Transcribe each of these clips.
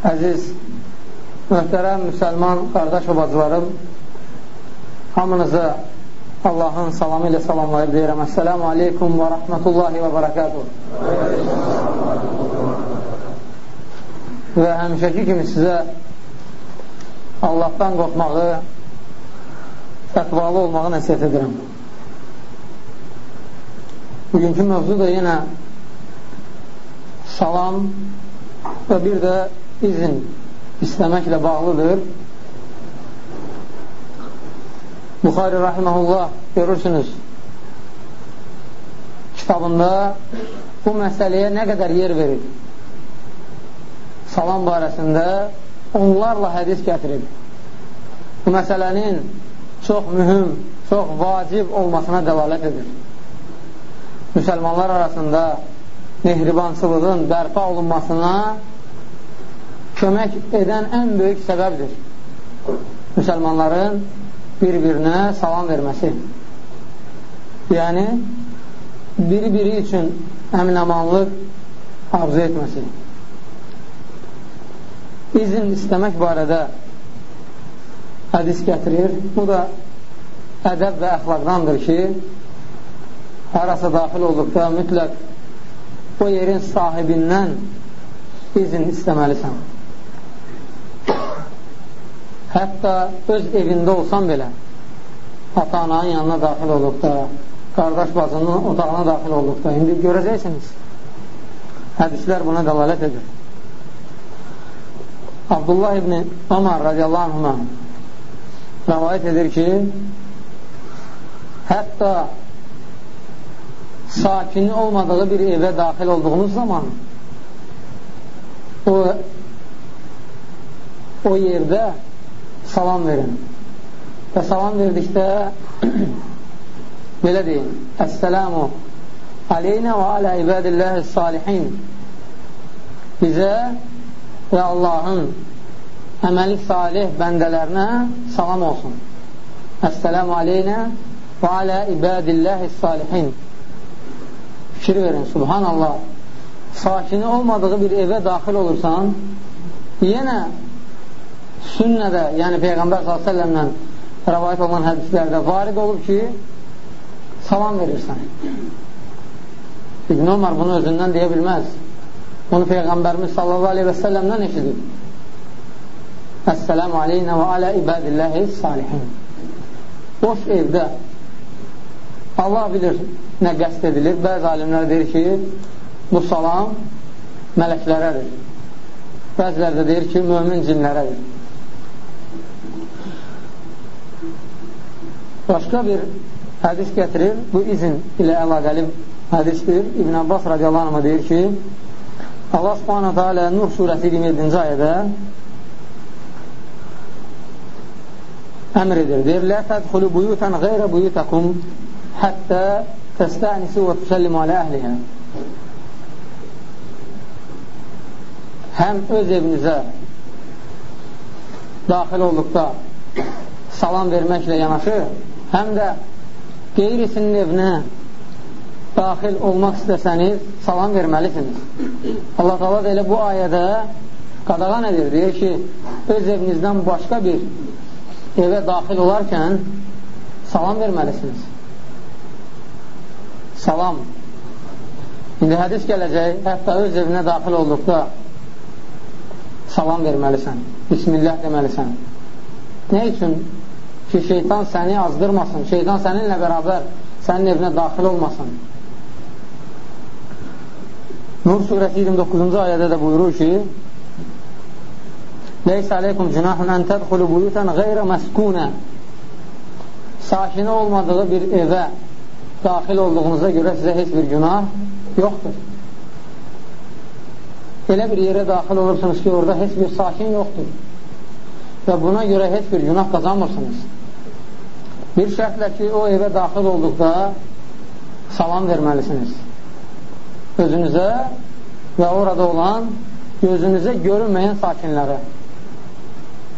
Əziz, möhtərəm müsəlman qardaş və bacılarım, hamınızı Allahın salamı ilə salamlayıb deyirəm. Əssəlamu aleykum və rəhmətullahi və bərəkatuhu. Və həmişəki kimi sizə Allahdan qorxmağı, təqvalı olmağı nəsiyyət edirəm. Bugünkü mövzu da yenə salam və bir də izin istəməklə bağlıdır. Buxari Rahiməhullah görürsünüz kitabında bu məsələyə nə qədər yer verir. Salam barəsində onlarla hədis gətirib. Bu məsələnin çox mühüm, çox vacib olmasına dəlalət edir. Müsəlmanlar arasında mehribansılığın bərpa olunmasına kömək edən ən böyük səbəbdir. Müsəlmanların bir-birinə salam verməsi. Yəni, biri-biri üçün əminamanlıq arzu etməsi. İzin istəmək barədə hədis gətirir. Bu da ədəb və əxlaqdandır ki, harasa daxil olduqda mütləq o yerin sahibindən izin istəməlisən. Hətta öz evində olsan belə, ata-ananın yanına daxil olduqda, qardaş bacının otağına daxil olduqda, indi görəcəksiniz. Hədislər buna dəlalət edir. Abdullah ibn Ömər radiyallahu anhına rəvayət edir ki, hətta sakini olmadığı bir evə daxil olduğunuz zaman o, o yerdə salam verin. Və salam verdikdə belə deyin, Əssəlamu aleynə və alə ibadilləhi salihin bizə və Allahın əməli salih bəndələrinə salam olsun. Əssəlamu aleynə və alə ibadilləhi salihin fikir verin, subhanallah sakini olmadığı bir evə daxil olursan yenə sünnədə, yəni Peyğəmbər s.ə.v-lə rəvayət olan hədislərdə varid olub ki, salam verirsən. İbn Ömər bunu özündən deyə bilməz. Bunu Peyğəmbərimiz s.ə.v-dən eşidib. Əssəlamu aleynə və alə ibadilləhi salihin. Boş evdə Allah bilir nə qəst edilir. Bəzi alimlər deyir ki, bu salam mələklərədir. Bəzilər də deyir ki, mömin cinlərədir. Başqa bir hədis gətirir, bu izin ilə əlaqəli hədisdir. İbn Abbas radiyallahu anh deyir ki, Allah subhanətə alə Nur surəsi 27-ci ayədə əmr edir. Deyir, Lə tədxulu buyutən qeyrə buyutəkum həttə təstənisi və tüsəllimu alə əhlihə. Həm öz evinizə daxil olduqda salam verməklə yanaşı, həm də qeyrisinin evinə daxil olmaq istəsəniz, salam verməlisiniz. Allah qala da elə bu ayədə qadağan edir, deyir ki, öz evinizdən başqa bir evə daxil olarkən salam verməlisiniz. Salam. İndi hədis gələcək, hətta öz evinə daxil olduqda salam verməlisən, Bismillah deməlisən. Nə üçün? Ki, şeytan səni azdırmasın, şeytan səninlə bərabər sənin evinə daxil olmasın. Nur surəsi 29-cu ayədə də buyurur ki, Leysə aleykum cünahun ən tədxulu buyutən qeyrə məskunə Sakinə olmadığı bir evə daxil olduğunuza görə sizə heç bir günah yoxdur. Elə bir yerə daxil olursunuz ki, orada heç bir sakin yoxdur və buna görə heç bir günah qazanmırsınız. Bir şərtlə ki, o evə daxil olduqda salam verməlisiniz. Özünüzə və orada olan gözünüzə görünməyən sakinlərə.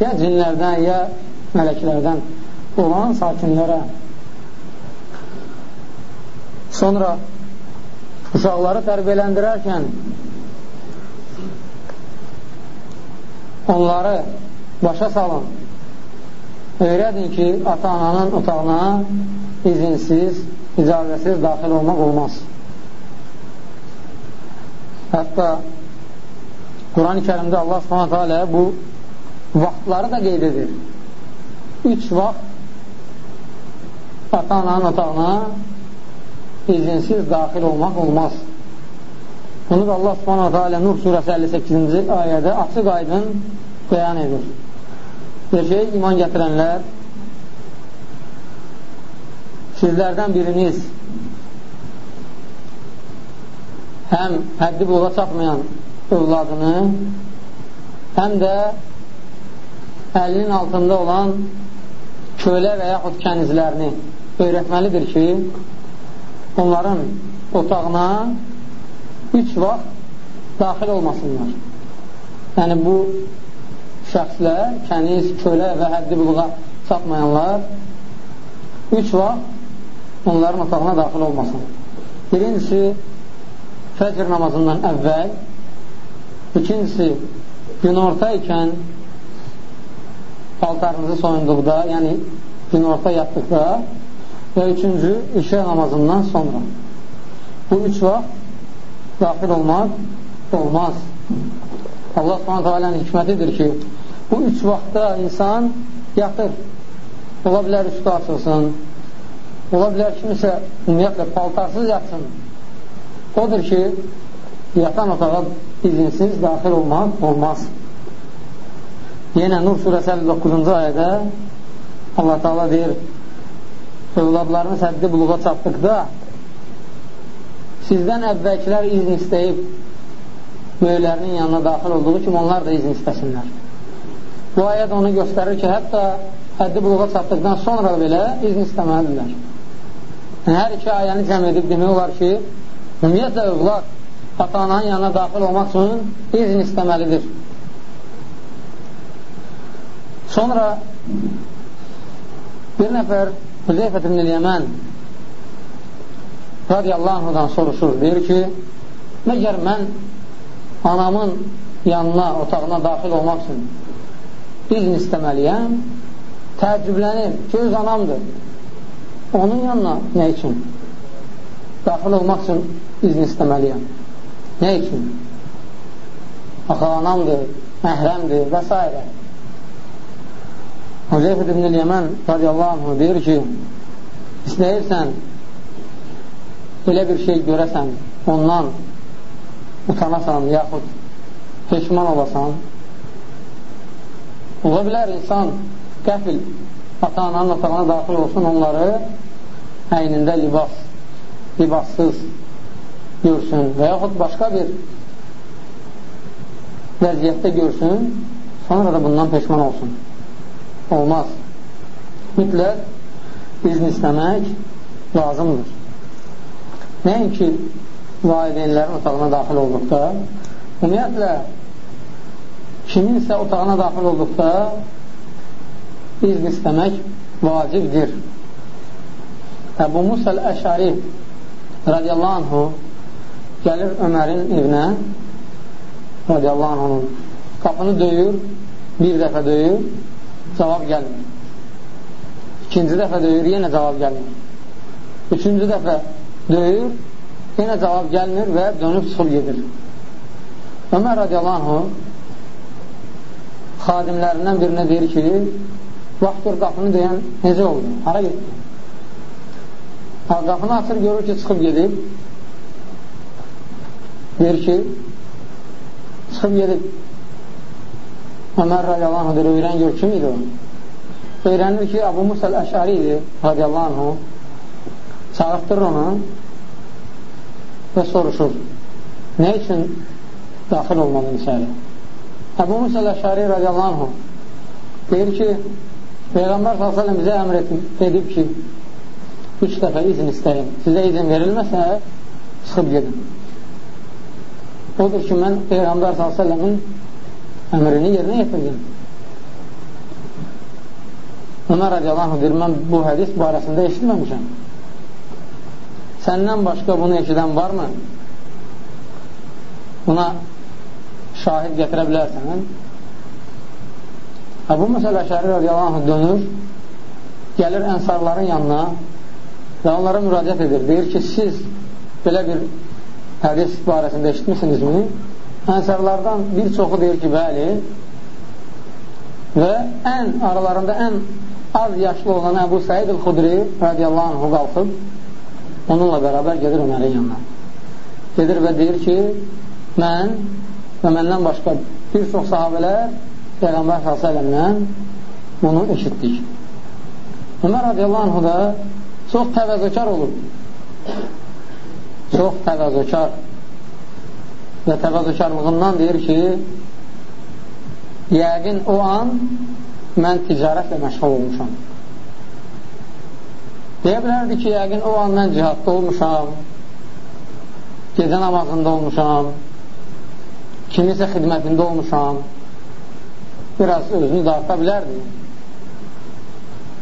Ya cinlərdən, ya mələklərdən olan sakinlərə. Sonra uşaqları tərbiyələndirərkən onları başa salın. Öyrədin ki, ata-ananın otağına izinsiz, icazəsiz daxil olmaq olmaz. Hətta Quran-ı kərimdə Allah subhanətə alə bu vaxtları da qeyd edir. Üç vaxt ata-ananın otağına izinsiz daxil olmaq olmaz. Bunu da Allah subhanətə alə Nur surəsi 58-ci ayədə açıq aydın bəyan edir. Ki, iman gətirənlər sizlərdən biriniz həm həddi buluğa çatmayan övladını, həm də əlinin altında olan kölə və yaxud kənizlərini öyrətməlidir ki, onların otağına üç vaxt daxil olmasınlar. Yəni, bu şəxslər, kəniz, kölə və həddi buluğa çatmayanlar üç vaxt onların otağına daxil olmasın. Birincisi, fəcr namazından əvvəl, ikincisi, günorta ikən paltarınızı soyunduqda, yəni günorta yatdıqda və üçüncü, işə namazından sonra. Bu üç vaxt daxil olmaq olmaz. Allah subhanət alənin hikmətidir ki, bu üç vaxtda insan yatır. Ola bilər üstü açılsın, ola bilər kimisə ümumiyyətlə paltarsız yatsın. Odur ki, yatan otağa izinsiz daxil olmaq olmaz. Yenə Nur surəsi 59-cu ayədə Allah Teala deyir, övladlarınız həddi buluğa çatdıqda sizdən əvvəlkilər izin istəyib böyüklərinin yanına daxil olduğu kimi onlar da izin istəsinlər. Bu ayət onu göstərir ki, hətta həddi buluğa çatdıqdan sonra belə izin istəməlidirlər. Yəni, hər iki ayəni cəm edib demək olar ki, ümumiyyətlə övlad ata-ananın yanına daxil olmaq üçün izin istəməlidir. Sonra bir nəfər Hüzeyfət ibn-i Yəmən radiyallahu anhudan soruşur, deyir ki, məgər mən anamın yanına, otağına daxil olmaq üçün izin istəməliyəm, təəccüblənir ki, öz anamdır. Onun yanına nə üçün? Daxil olmaq üçün izin istəməliyəm. Nə üçün? Axı, anamdır, məhrəmdir və s. Hüzeyfət ibn-i Yəmən radiyallahu anhu deyir ki, istəyirsən belə bir şey görəsən, ondan utanasan, yaxud peşman olasan, ola bilər insan qəfil ata-ananın otağına daxil olsun, onları əynində libas, libassız görsün və yaxud başqa bir vəziyyətdə görsün, sonra da bundan peşman olsun. Olmaz. Mütləq izin istəmək lazımdır. Nəinki valideynlərin otağına daxil olduqda, ümumiyyətlə, kiminsə otağına daxil olduqda izn istəmək vacibdir. Əbu Musəl Əşari radiyallahu anhu gəlir Ömərin evinə radiyallahu anhu qapını döyür, bir dəfə döyür, cavab gəlmir. İkinci dəfə döyür, yenə cavab gəlmir. Üçüncü dəfə döyür, yenə cavab gəlmir və dönüb çıxıb gedir. Ömər radiyallahu xadimlərindən birinə deyir ki, vaxt gör qapını deyən necə oldu, hara getdi? Qapını açır, görür ki, çıxıb gedib. Deyir ki, çıxıb gedib. Ömər radiyallahu deyir, öyrən gör, kim idi o? Öyrənir ki, Abu Musal Əşari idi, radiyallahu çağırtdırır onu və soruşur, nə üçün daxil olmalı içəri? Əbu Musa Ləşari radiyallahu deyir ki, Peyğəmbər s.ə.v bizə əmr edib ki, üç dəfə izin istəyin. Sizə izin verilməsə, çıxıb gedin. Odur ki, mən Peyğəmbər s.ə.v-in əmrini yerinə yetirdim. Ömər radiyallahu deyir, mən bu hədis barəsində eşitməmişəm. Səndən başqa bunu eşidən varmı? Buna şahid gətirə bilərsən. Əbu Musa Bəşəri radiyallahu anh dönür, gəlir ənsarların yanına və onlara müraciət edir. Deyir ki, siz belə bir hədis barəsində eşitmisinizmi? Ənsarlardan bir çoxu deyir ki, bəli və ən aralarında ən az yaşlı olan Əbu Səid el-Xudri radiyallahu anhu qalxıb onunla bərabər gedir Ömərin yanına. Gedir və deyir ki, mən və məndən başqa bir çox sahabələr Peyğəmbər s.ə.v-dən bunu eşitdik. Ömər radiyallahu anhu da çox təvəzökar olub. Çox təvəzökar və təvəzökarlığından deyir ki, yəqin o an mən ticarətlə məşğul olmuşam. Deyə bilərdi ki, yəqin o an mən cihadda olmuşam, gecə namazında olmuşam, kimisə xidmətində olmuşam, biraz özünü darta bilərdi.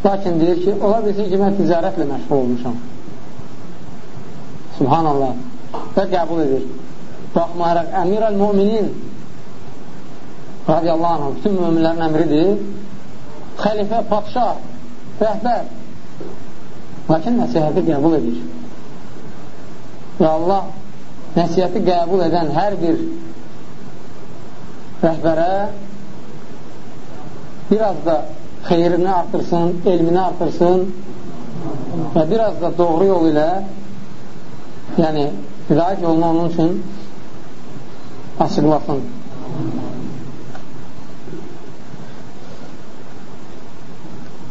Lakin deyir ki, ola bilsin ki, mən ticarətlə məşğul olmuşam. Subhanallah. Və qəbul edir. Baxmayaraq, əmir əl-müminin radiyallahu anh, bütün müminlərin əmridir. Xəlifə, patşah, rəhbər. Lakin nəsihəti qəbul edir. Və Allah nəsihəti qəbul edən hər bir rəhbərə biraz da xeyrini artırsın, elmini artırsın və biraz da doğru yol ilə yəni hidayət yolunu onun üçün açıqlasın.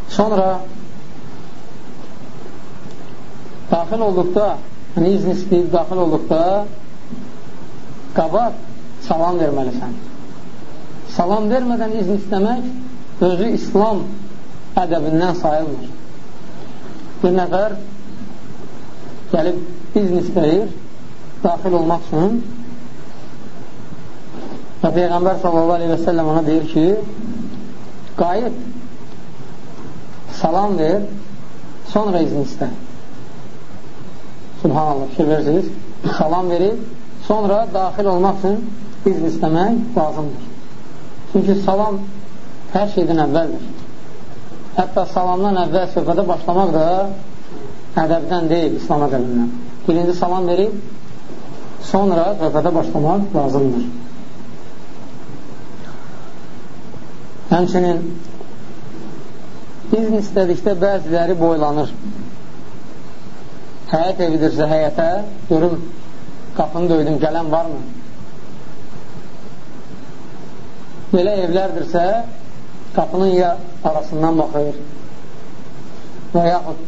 Sonra daxil olduqda, yəni izin istəyib daxil olduqda qabaq salam verməlisən. Salam vermədən izin istəmək özü İslam ədəbindən sayılmır. Bir nəfər gəlib izin istəyir daxil olmaq üçün və Peyğəmbər sallallahu aleyhi və səlləm ona deyir ki qayıt salam ver, sonra izin istə. Subhanallah, fikir verirsiniz. Salam verib, sonra daxil olmaq üçün izin istəmək lazımdır. Çünki salam hər şeydən əvvəldir. Hətta salamdan əvvəl söhbədə başlamaq da ədəbdən deyil, İslam ədəbindən. Birinci salam verib, sonra söhbədə başlamaq lazımdır. Həmçinin İzn istədikdə bəziləri boylanır. Həyət evidirsə həyətə, görüm, qapını döydüm, gələn varmı? Belə evlərdirsə, qapının ya arasından baxır və yaxud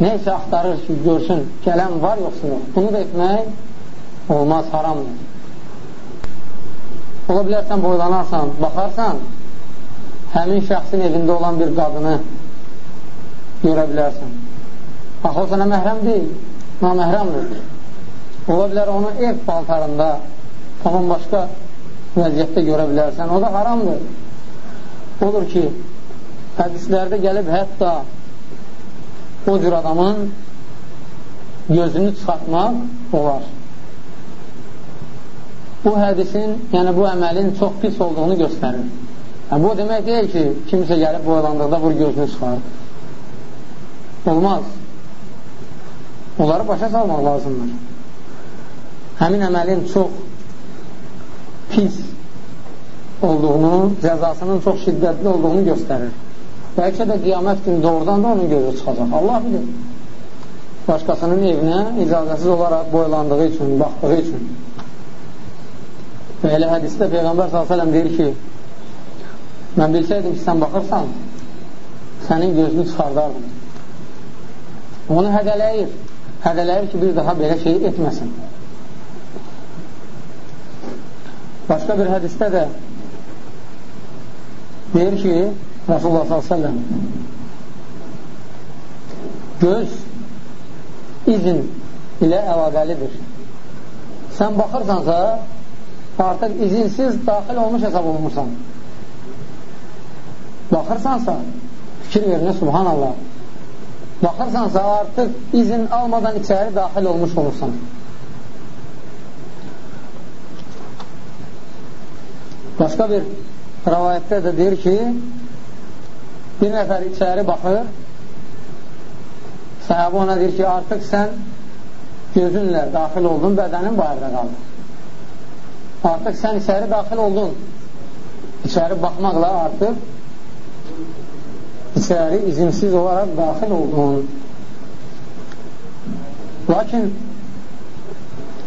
neysə axtarır ki, görsün, gələn var yoxsa yox. Bunu da etmək olmaz, haramdır. Ola bilərsən, boylanarsan, baxarsan, həmin şəxsin evində olan bir qadını görə bilərsən. Axı, o sənə məhrəm deyil, naməhrəmdir. Ola bilər onu ev paltarında, tamam başqa vəziyyətdə görə bilərsən. O da haramdır. Odur ki, hədislərdə gəlib hətta o cür adamın gözünü çıxartmaq olar. Bu hədisin, yəni bu əməlin çox pis olduğunu göstərir. Hə, bu demək deyil ki, kimsə gəlib boylandıqda vur gözünü çıxarır. Olmaz. Onları başa salmaq lazımdır. Həmin əməlin çox pis olduğunu, cəzasının çox şiddətli olduğunu göstərir. Bəlkə də qiyamət günü doğrudan da onun gözü çıxacaq. Allah bilir. Başqasının evinə icazəsiz olaraq boylandığı üçün, baxdığı üçün. Və elə hədisdə Peyğəmbər s.ə.v deyir ki, Mən bilsəydim ki, sən baxırsan, sənin gözünü çıxardardım. Onu hədələyir. Hədələyir ki, bir daha belə şey etməsin. Başqa bir hədisdə də deyir ki, Rasulullah s.ə.v göz izin ilə əlaqəlidir. Sən baxırsansa, artıq izinsiz daxil olmuş hesab olunmursan baxırsansa, fikir verinə, subhanallah, baxırsansa artıq izin almadan içəri daxil olmuş olursan. Başqa bir rəvayətdə də deyir ki, bir nəfər içəri baxır, səhəbə ona deyir ki, artıq sən gözünlə daxil oldun, bədənin bayırda qaldı. Artıq sən içəri daxil oldun. İçəri baxmaqla artıq içəri izinsiz olaraq daxil oldun. Lakin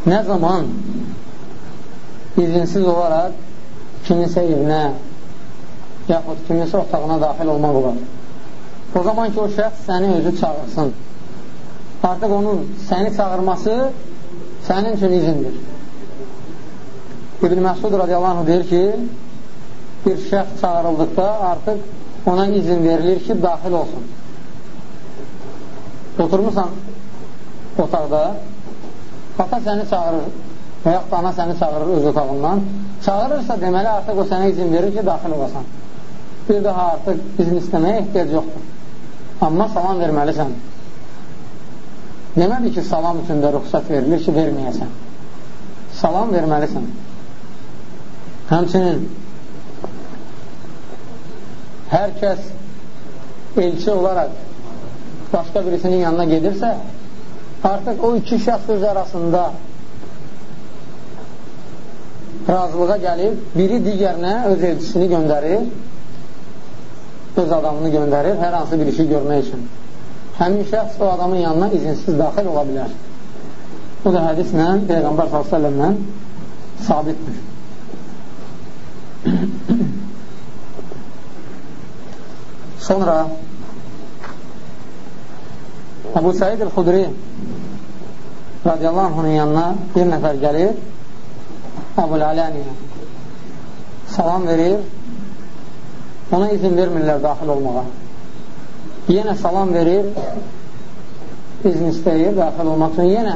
nə zaman izinsiz olaraq kiminsə evinə yaxud kiminsə otağına daxil olmaq olar. O zaman ki, o şəxs səni özü çağırsın. Artıq onun səni çağırması sənin üçün izindir. İbn Məsud radiyallahu anh deyir ki, bir şəxs çağırıldıqda artıq ona izin verilir ki, daxil olsun. Oturmuşsan otaqda, ata səni çağırır və yaxud ana səni çağırır öz otağından. Çağırırsa deməli artıq o sənə izin verir ki, daxil olasan. Bir daha artıq izin istəməyə ehtiyac yoxdur. Amma salam verməlisən. Demədi ki, salam üçün də ruxsat verilir ki, verməyəsən. Salam verməlisən. Həmçinin hər kəs elçi olaraq başqa birisinin yanına gedirsə, artıq o iki şəxs öz arasında razılığa gəlib, biri digərinə öz elçisini göndərir, öz adamını göndərir, hər hansı bir işi görmək üçün. Həmin şəxs o adamın yanına izinsiz daxil ola bilər. Bu da hədislə, Peyğəmbər s.ə.v-lə sabitdir. Sonra Əbu Səid el-Xudri radiyallahu anh'ın yanına bir nəfər gəlir Əbul-Aləniyə salam verir, ona izin vermirlər daxil olmağa. Yenə salam verir, izin istəyir daxil olmaq üçün, yenə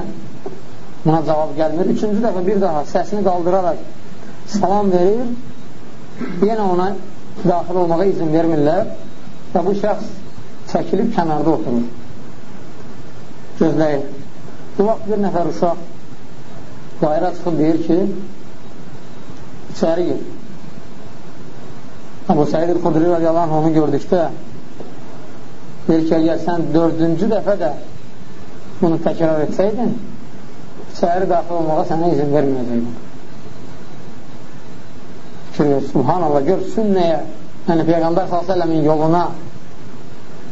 buna cavab gəlmir. Üçüncü dəfə bir daha səsini qaldıraraq salam verir, yenə ona daxil olmağa izin vermirlər və bu şəxs çəkilib kənarda oturur. Gözləyir. Bu vaxt bir nəfər uşaq bayra çıxıb deyir ki, içəri gir. Əbu Səid el-Xudri radiyallahu anh onu gördükdə deyir ki, əgər sən dördüncü dəfə də bunu təkrar etsəydin, içəri daxil olmağa sənə izin verməyəcəkdim. Fikir ver, subhanallah, gör sünnəyə, yəni Peyğəmbər s.ə.v-in yoluna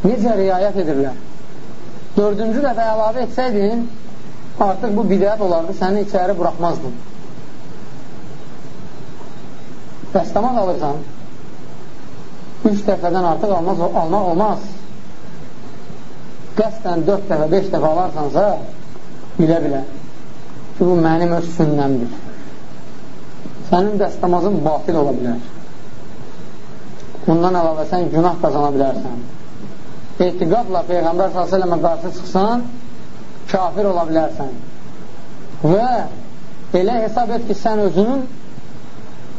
necə riayət edirlər. Dördüncü dəfə əlavə etsəydin, artıq bu bidət olardı, səni içəri buraxmazdın. Dəstəmaz alırsan, üç dəfədən artıq almaz, almaq olmaz. Qəsdən dörd dəfə, beş dəfə alarsansa, bilə-bilə ki, bu mənim öz sünnəmdir. Sənin dəstəmazın batil ola bilər. Bundan əlavə sən günah qazana bilərsən. Etiqadla Peyğəmbər s.ə.və qarşı çıxsan, kafir ola bilərsən. Və elə hesab et ki, sən özünün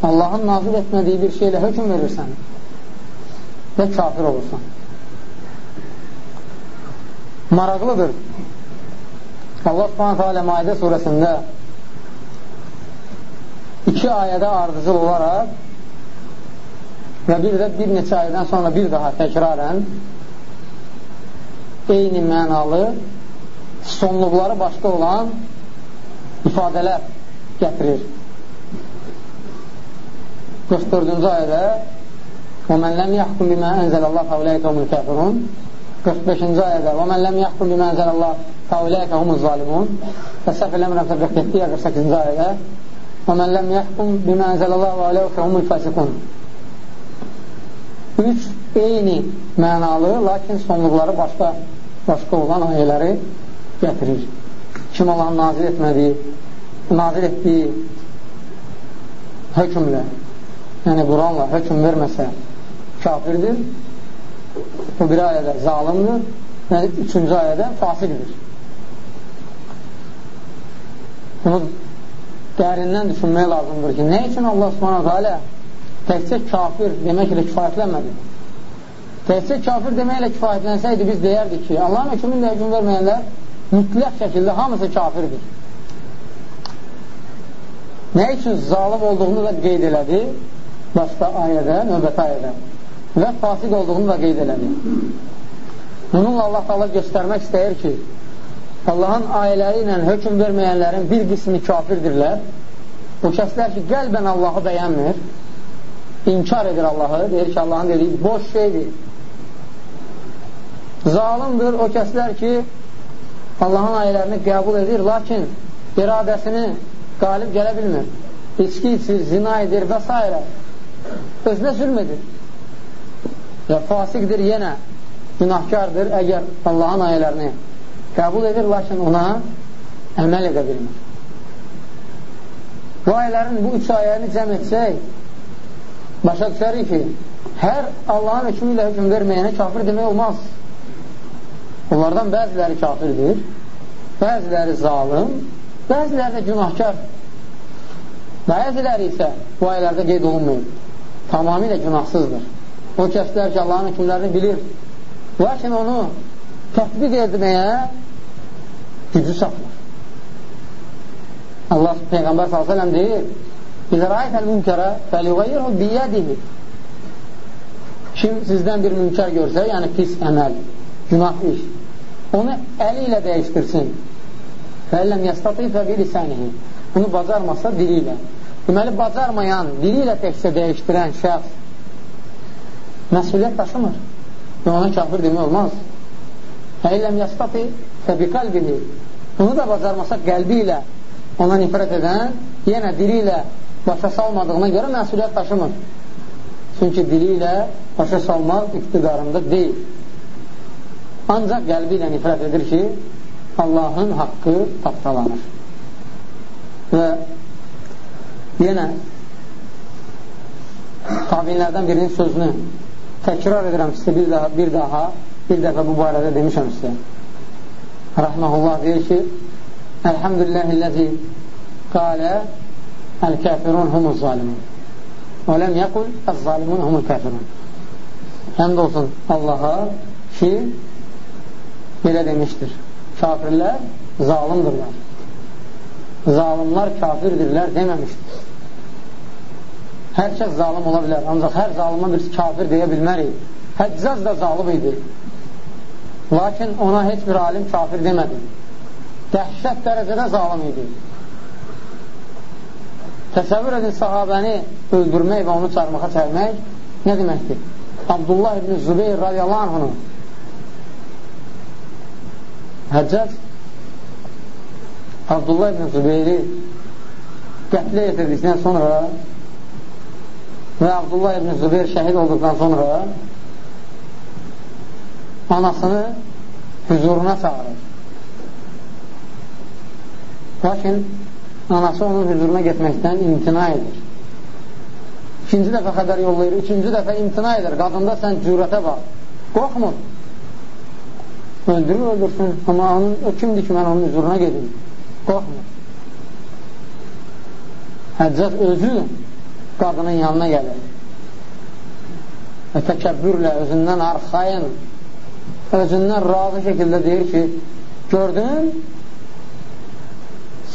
Allahın nazil etmədiyi bir şeylə hökum verirsən və kafir olursan. Maraqlıdır. Allah subhanətə alə Maidə surəsində iki ayədə ardıcıl olaraq və bir də bir neçə ayədən sonra bir daha təkrarən eyni mənalı sonluqları başqa olan ifadələr gətirir. 44-cü ayədə "Və men lem yahkum bima enzelallah faulaykumul kafirun" 45-ci ayədə "Və men lem yahkum bima enzelallah faulaykahumuz zalimun" Təsəf el-Əmr 47-48-ci ayədə "Və men lem yahkum bima enzelallah faulaykahumul fasikun" Üç eyni mənalı, lakin sonluqları başqa başqa olan ayələri gətirir. Kim Allahın nazil etmədiyi, nazil etdiyi hökmlə yəni Quranla hökum verməsə kafirdir, o bir ayədə zalimdir və üçüncü ayədə fasiqdir. Bunu dərindən düşünmək lazımdır ki, nə üçün Allah subhanahu alə təkcə kafir deməklə kifayətlənmədi? Təkcə kafir deməklə kifayətlənsəydi biz deyərdik ki, Allahın hökmünlə hökum verməyənlər mütləq şəkildə hamısı kafirdir. Nə üçün zalim olduğunu da qeyd elədi? Başqa ayədə, növbəti ayədə və fasiq olduğunu da qeyd elədi. Bununla Allah Allah göstərmək istəyir ki, Allahın ayələri ilə hökum verməyənlərin bir qismi kafirdirlər. O kəslər ki, qəlbən Allahı bəyənmir, inkar edir Allahı, deyir ki, Allahın dediyi boş şeydir. Zalimdir o kəslər ki, Allahın ayələrini qəbul edir, lakin iradəsini qalib gələ bilmir. İçki içir, zina edir və s. Özünə zülm edir. Və fasiqdir yenə, günahkardır əgər Allahın ayələrini qəbul edir, lakin ona əməl edə bilmir. Bu ayələrin bu üç ayəni cəm etsək, başa düşərik ki, hər Allahın hükmü ilə hüküm verməyənə kafir demək olmaz. Onlardan bəziləri kafirdir, bəziləri zalim, bəziləri də günahkar. Bəziləri isə bu ayələrdə qeyd olunmayıb. Tamamilə günahsızdır. O kəslər ki, Allahın hükümlərini bilir, lakin onu tətbiq etməyə gücü saxlar. Allah Peyğəmbər s.ə.v deyir, İzə rəayətəl münkərə fəliğəyyirhu biyyədihi Kim sizdən bir münkər görsə, yəni pis əməl, günah iş, onu əli ilə dəyişdirsin. Fəlləm yəstatifə bilisənihi Bunu bacarmasa dili ilə. Deməli, bacarmayan, dili ilə təkcə dəyişdirən şəxs məsuliyyət daşımır. Və ona kafir demək olmaz. Əyləm yəstati fəbi qalbihi. Bunu da bacarmasa qəlbi ilə ona nifrət edən, yenə dili ilə başa salmadığına görə məsuliyyət daşımır. Çünki dili ilə başa salmaq iqtidarında deyil. Ancaq qəlbi ilə nifrət edir ki, Allahın haqqı tapdalanır. Və yenə tabinlərdən birinin sözünü təkrar edirəm sizə bir daha, bir daha, bir dəfə bu barədə demişəm sizə. Rəhməhullah deyir ki, Əlhəmdülilləhilləzi qalə əl-kəfirun humuz zalimun və ləm yəqul əz-zalimun humul kəfirun. Həmd olsun Allaha ki, belə demişdir. Kafirlər zalimdirlər. Zalimlar kafirdirlər deməmişdir. Hər kəs zalim ola bilər, ancaq hər zalıma bir kafir deyə bilmərik. Həccaz da zalim idi. Lakin ona heç bir alim kafir demədi. Dəhşət dərəcədə zalim idi. Təsəvvür edin, sahabəni öldürmək və onu çarmıxa çərmək nə deməkdir? Abdullah ibn Zübeyir radiyallahu anhını Həccac Abdullah ibn Zübeyri qətlə yetirdikdən sonra və Abdullah ibn Zübeyir şəhid olduqdan sonra anasını hüzuruna çağırır. Lakin anası onun hüzuruna getməkdən imtina edir. İkinci dəfə xəbər yollayır, üçüncü dəfə imtina edir. Qadında sən cürətə bax. Qorxmur. Öldürür, öldürsün. Amma onun, o kimdir ki, mən onun hüzuruna gedim? Qorxmur. Həccat özü qadının yanına gəlir. Və təkəbbürlə, özündən arxayın, özündən razı şəkildə deyir ki, gördün,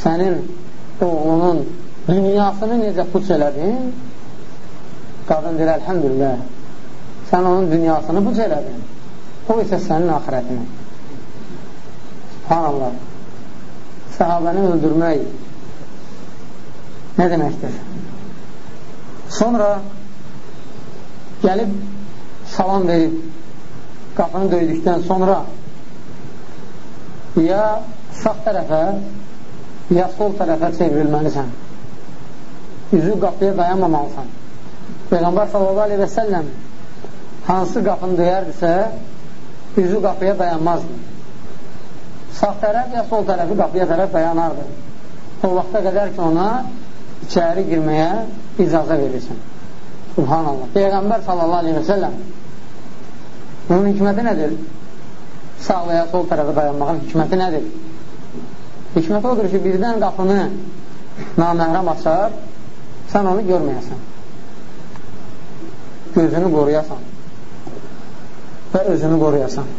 sənin oğlunun dünyasını necə puç elədin? Qadın deyir, əlhəmdülillah, sən onun dünyasını puç elədin. O isə sənin axirətini. Subhanallah. Səhabəni öldürmək nə deməkdir? Sonra gəlib salam verib qapını döydükdən sonra ya sağ tərəfə ya sol tərəfə çevrilməlisən. Üzü qapıya dayanmamalısan. Peyğəmbər səlləm hansı qapını döyərdirsə üzü qapıya dayanmazdı. Sağ tərəf ya sol tərəfi qapıya tərəf dayanardı. O vaxta qədər ki, ona içəri girməyə icazə verirsən. Subhanallah. Peyğəmbər sallallahu aleyhi və səlləm bunun hikməti nədir? Sağ və ya sol tərəfə dayanmağın hikməti nədir? Hikməti odur ki, birdən qapını naməhrəm açar, sən onu görməyəsən. Gözünü qoruyasan və özünü qoruyasan.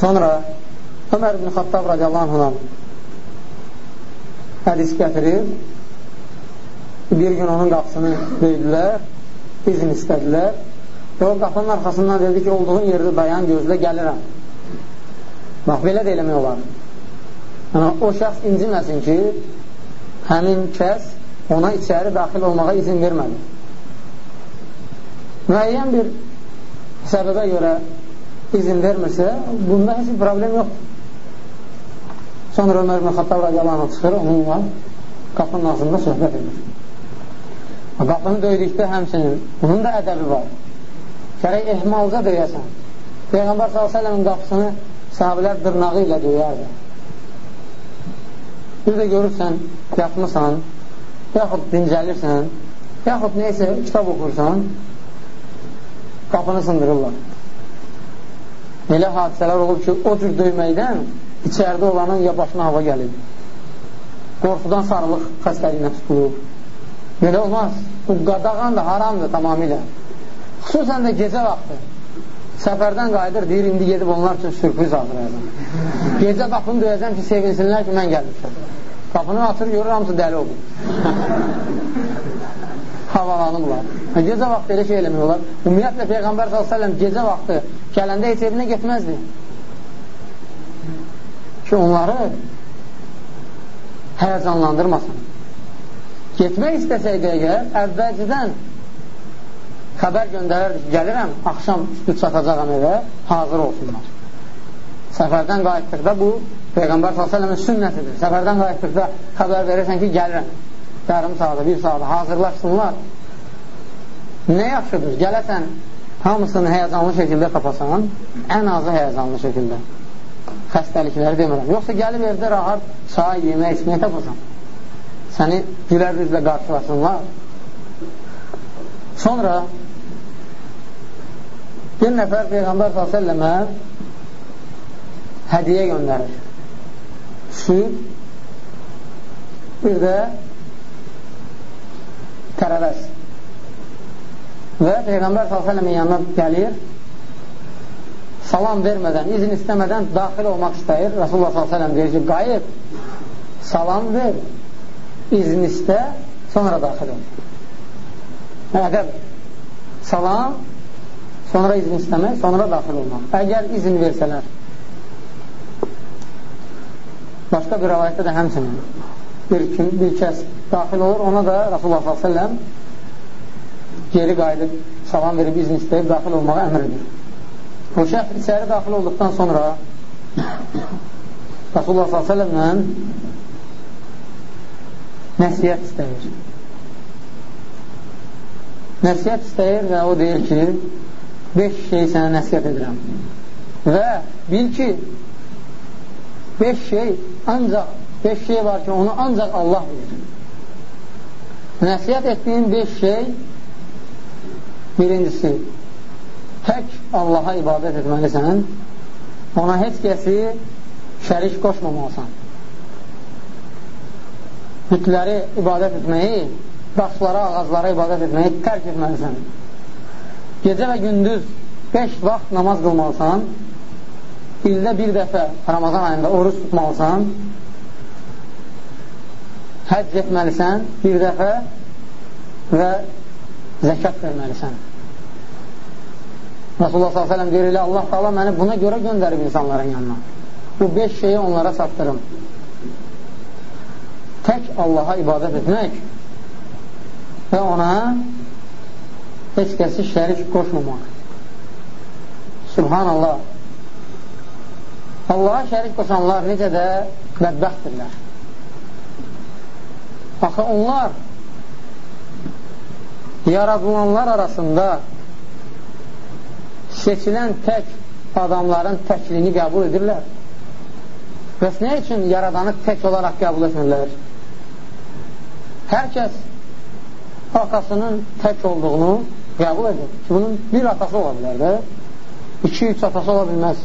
Sonra Ömər ibn Xattab radiyallahu anhudan hədis gətirir bir gün onun qapısını döydülər, izin istədilər və o qapının arxasından dedi ki, olduğun yerdə dayan, gözlə, gəlirəm. Bax, belə də eləmək olar. Yəni, o şəxs inciməsin ki, həmin kəs ona içəri daxil olmağa izin vermədi. Müəyyən bir səbəbə görə izin vermirsə, bunda heç bir problem yoxdur. Sonra Ömər ibn Xattab radiyallahu çıxır, onunla qapının ağzında söhbət edir. Qapını döydükdə həmsinin, bunun da ədəbi var. Gərək ehmalca döyəsən. Peyğəmbər s.ə.v-in qapısını sahabilər dırnağı ilə döyərdi. Bir də görürsən, yatmısan, yaxud dincəlirsən, yaxud neysə kitab oxursan, qapını sındırırlar. Elə hadisələr olur ki, o cür döyməkdən içəridə olanın ya başına hava gəlir, qorxudan sarılıq xəstəliyinə tutulur. Belə olmaz. Bu qadağan da haramdır tamamilə. Xüsusən də gecə vaxtı. Səfərdən qayıdır, deyir, indi gedib onlar üçün sürpriz hazırlayacam. Gecə qapını döyəcəm ki, sevinsinlər ki, mən gəlmişəm. Qapını atır, görür, hamısı dəli olur. Havalanıblar. Gecə vaxtı elə şey eləmək olar. Ümumiyyətlə, Peyğəmbər s.ə.v gecə vaxtı gələndə heç evinə getməzdi. Ki, onları həyəcanlandırmasın. Getmək istəsəydi əgər, əvvəlcədən xəbər göndərərdi ki, gəlirəm, axşam üstü çatacaqam evə, hazır olsunlar. Səfərdən qayıtdıqda bu Peyğəmbər s.ə.v-in sünnətidir. Səfərdən qayıtdıqda xəbər verirsən ki, gəlirəm. Yarım saata, bir saata hazırlaşsınlar. Nə yaxşıdır? Gələsən, hamısını həyəcanlı şəkildə tapasan, ən azı həyəcanlı şəkildə. Xəstəlikləri demirəm. Yoxsa gəlib evdə rahat çay, yemək, içmək tapasan. Səni gülər üzlə qarşılasınlar. Sonra bir nəfər Peyğəmbər s.ə.və hədiyə göndərir süd, bir də tərəvəz. Və Peyğəmbər s.ə.v-in yanına gəlir, salam vermədən, izin istəmədən daxil olmaq istəyir. Rasulullah s.ə.v deyir ki, qayıb, salam ver, izin istə, sonra daxil ol. Ədəb, salam, sonra izin istəmək, sonra daxil olmaq. Əgər izin versələr, Başqa bir rəvayətdə də həmçinin bir, kim, bir kəs daxil olur, ona da Rasulullah s.ə.v geri qayıdıb, salam verib, izin istəyib, daxil olmağa əmr edir. O şəxs içəri daxil olduqdan sonra Rasulullah s.ə.v-lə nəsiyyət istəyir. Nəsiyyət istəyir və o deyir ki, beş şey sənə nəsiyyət edirəm. Və bil ki, beş şey ancaq beş şey var ki onu ancaq Allah bilir. Nəsiyyət etdiyin beş şey birincisi tək Allaha ibadət etməlisən ona heç kəsi şərik qoşmamalısan. Bütləri ibadət etməyi, daşlara, ağaclara ibadət etməyi tərk etməlisən. Gecə və gündüz 5 vaxt namaz qılmalısan ildə bir dəfə Ramazan ayında oruç tutmalısan, həcc etməlisən bir dəfə və zəkat verməlisən. Rasulullah s.ə.v deyir ilə Allah da məni buna görə göndərib insanların yanına. Bu beş şeyi onlara çatdırım. Tək Allaha ibadət etmək və ona heç kəsi şərik qoşmamaq. Subhanallah. Allaha şərik qoşanlar necə də bədbəxtdirlər. Axı onlar yaradılanlar arasında seçilən tək adamların təklini qəbul edirlər. Bəs nə üçün yaradanı tək olaraq qəbul etmirlər? Hər kəs atasının tək olduğunu qəbul edir. Ki, bunun bir atası ola bilər də, iki, üç atası ola bilməz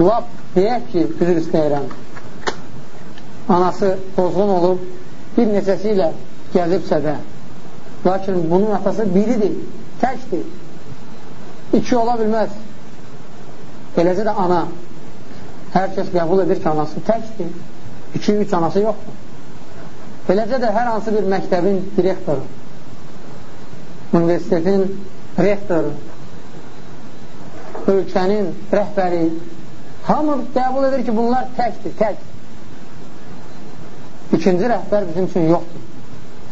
lap deyək ki, üzr istəyirəm, anası pozğun olub, bir neçəsi ilə gəzibsə də, lakin bunun atası biridir, təkdir, iki ola bilməz. Eləcə də ana, hər kəs qəbul edir ki, anası təkdir, iki, üç anası yoxdur. eləcə də hər hansı bir məktəbin direktoru, universitetin rektoru, ölkənin rəhbəri, hamı qəbul edir ki, bunlar təkdir, tək. İkinci rəhbər bizim üçün yoxdur.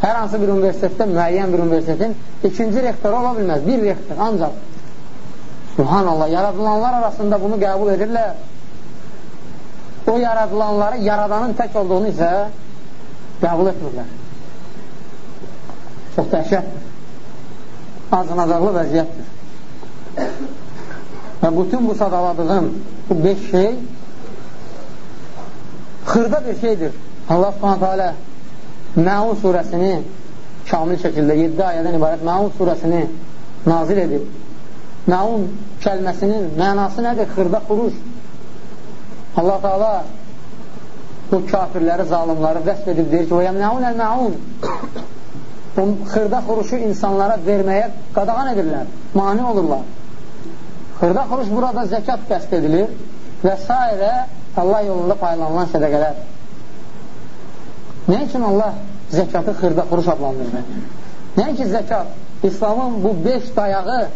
Hər hansı bir universitetdə, müəyyən bir universitetin ikinci rektoru ola bilməz, bir rektor, ancaq Subhanallah, yaradılanlar arasında bunu qəbul edirlər. O yaradılanları yaradanın tək olduğunu isə qəbul etmirlər. Çox dəhşətdir. Acınacaqlı vəziyyətdir. Və bütün bu sadaladığım bu beş şey xırda bir şeydir. Allah subhanətə alə Məun surəsini kamil şəkildə 7 ayədən ibarət Məun surəsini nazil edib. Məun kəlməsinin mənası nədir? Xırda xuruş. Allah Taala bu kafirləri, zalimləri vəsb edib deyir ki, "Vəyəmnaun el-maun." Bu xırda xuruşu insanlara verməyə qadağan edirlər, mane olurlar. Xırda xuruş burada zəkat qəsd edilir və s. Allah yolunda paylanılan sədəqələr. Nə üçün Allah zəkatı xırda xuruş adlandırır? Nəinki zəkat, İslamın bu beş dayağı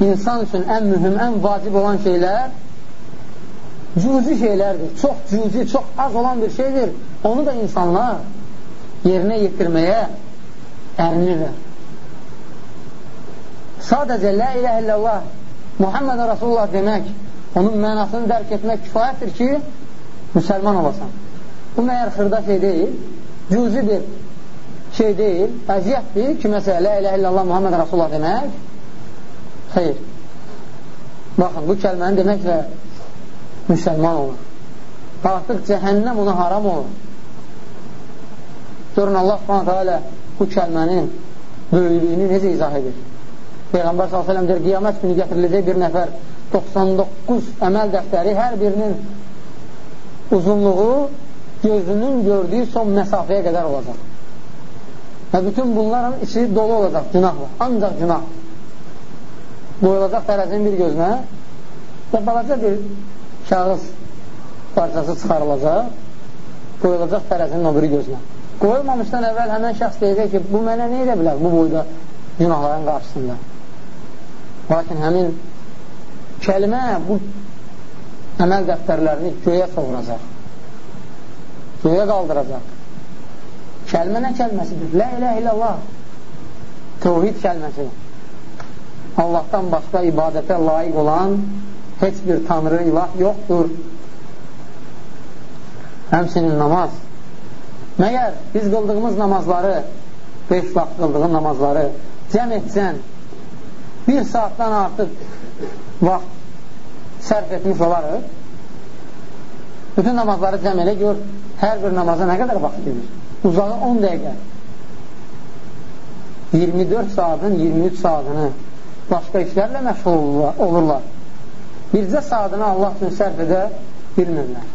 insan üçün ən mühüm, ən vacib olan şeylər cüzi şeylərdir. Çox cüzi, çox az olan bir şeydir. Onu da insanlar yerinə yetirməyə ərinirlər. Sadəcə La ilə illallah Muhammed Rasulullah demək, onun mənasını dərk etmək kifayətdir ki, müsəlman olasan. Bu məyər xırda şey deyil, cüzi bir şey deyil, əziyyətdir ki, məsələ La ilə illallah Muhammed Rasulullah demək. Xeyr. Baxın, bu kəlməni deməklə müsəlman olur. Artıq cəhənnəm ona haram olur. Görün, Allah subhanətə alə bu kəlmənin böyülüyünü necə izah edir? Peyğəmbər s.ə.v deyir, qiyamət günü gətiriləcək bir nəfər 99 əməl dəftəri hər birinin uzunluğu gözünün gördüyü son məsafəyə qədər olacaq. Və bütün bunların içi dolu olacaq günahla. Ancaq günah. Qoyulacaq tərəzinin bir gözünə və balaca bir kağız parçası çıxarılacaq, qoyulacaq tərəzinin o biri gözünə. Qoyulmamışdan əvvəl həmən şəxs deyəcək ki, bu mənə nə edə bilər bu boyda günahların qarşısında? Lakin həmin kəlmə bu əməl dəftərlərini göyə soğuracaq. Göyə qaldıracaq. Kəlmə nə kəlməsidir? Lə ilə illallah. Tevhid kəlməsi. Allahdan başqa ibadətə layiq olan heç bir tanrı, ilah yoxdur. Həmsinin namaz. Məyər biz qıldığımız namazları, 5 vaxt qıldığın namazları cəm etsən, bir saatdan artıq vaxt sərf etmiş olarıq. Bütün namazları cəm elə gör, hər bir namaza nə qədər vaxt gedir? Uzağı 10 dəqiqə. 24 saatın 23 saatını başqa işlərlə məşğul olurlar bircə saatını Allah üçün sərf edə bilmirlər.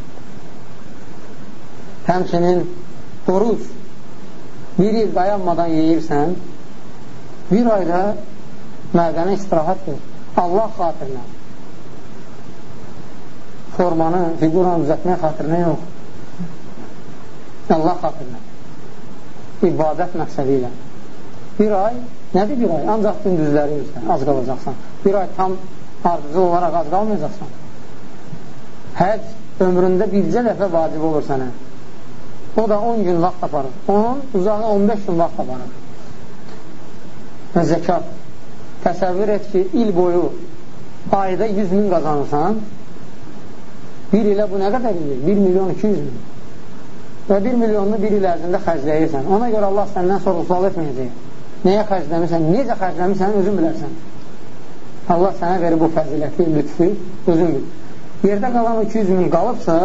Həmçinin oruc bir il dayanmadan yeyirsən, bir ayda mədənə istirahat ver. Allah xatirinə. Formanı, figuranı düzətmək xatirinə yox. Allah xatirinə. İbadət məqsədi ilə. Bir ay, nədir bir ay? Ancaq gündüzləri üzrə, az qalacaqsan. Bir ay tam ardıcıl olaraq az qalmayacaqsan. Həc ömründə bircə dəfə vacib olur sənə. O da 10 gün vaxt aparır. Onun uzağı 15 gün vaxt aparır. Və zəkat. Təsəvvür et ki, il boyu ayda 100 min qazanırsan, bir ilə bu nə qədər edir? 1 milyon 200 min. Və 1 milyonunu bir il ərzində xərcləyirsən. Ona görə Allah səndən sorğu-sual etməyəcək. Nəyə xərcləmirsən, necə xərcləmirsən, özün bilərsən. Allah sənə verir bu fəziləti, lütfü, özün bil. Yerdə qalan 200 min qalıbsa,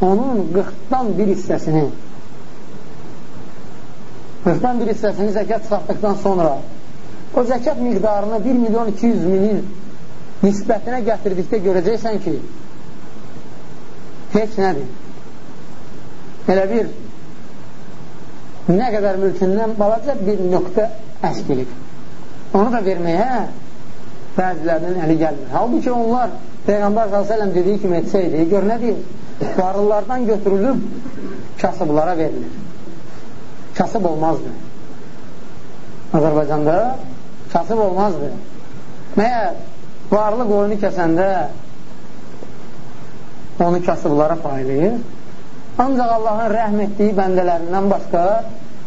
onun 40-dan bir hissəsini 40-dan bir hissəsini zəkat çıxartdıqdan sonra o zəkat miqdarını 1 milyon 200 minin nisbətinə gətirdikdə görəcəksən ki, heç nədir. Elə bir nə qədər mülkündən balaca bir nöqtə əskilib. Onu da verməyə bəzilərinin əli gəlmir. Halbuki onlar Peyğəmbər s.ə.v dediyi kimi etsəydi, gör nə deyir? Varlılardan götürülüb kasıblara verilir. kasıb olmazdı. Azərbaycanda kasıb olmazdı. Məyər varlı qoyunu kəsəndə onu kasıblara paylayır. Ancaq Allahın rəhm etdiyi bəndələrindən başqa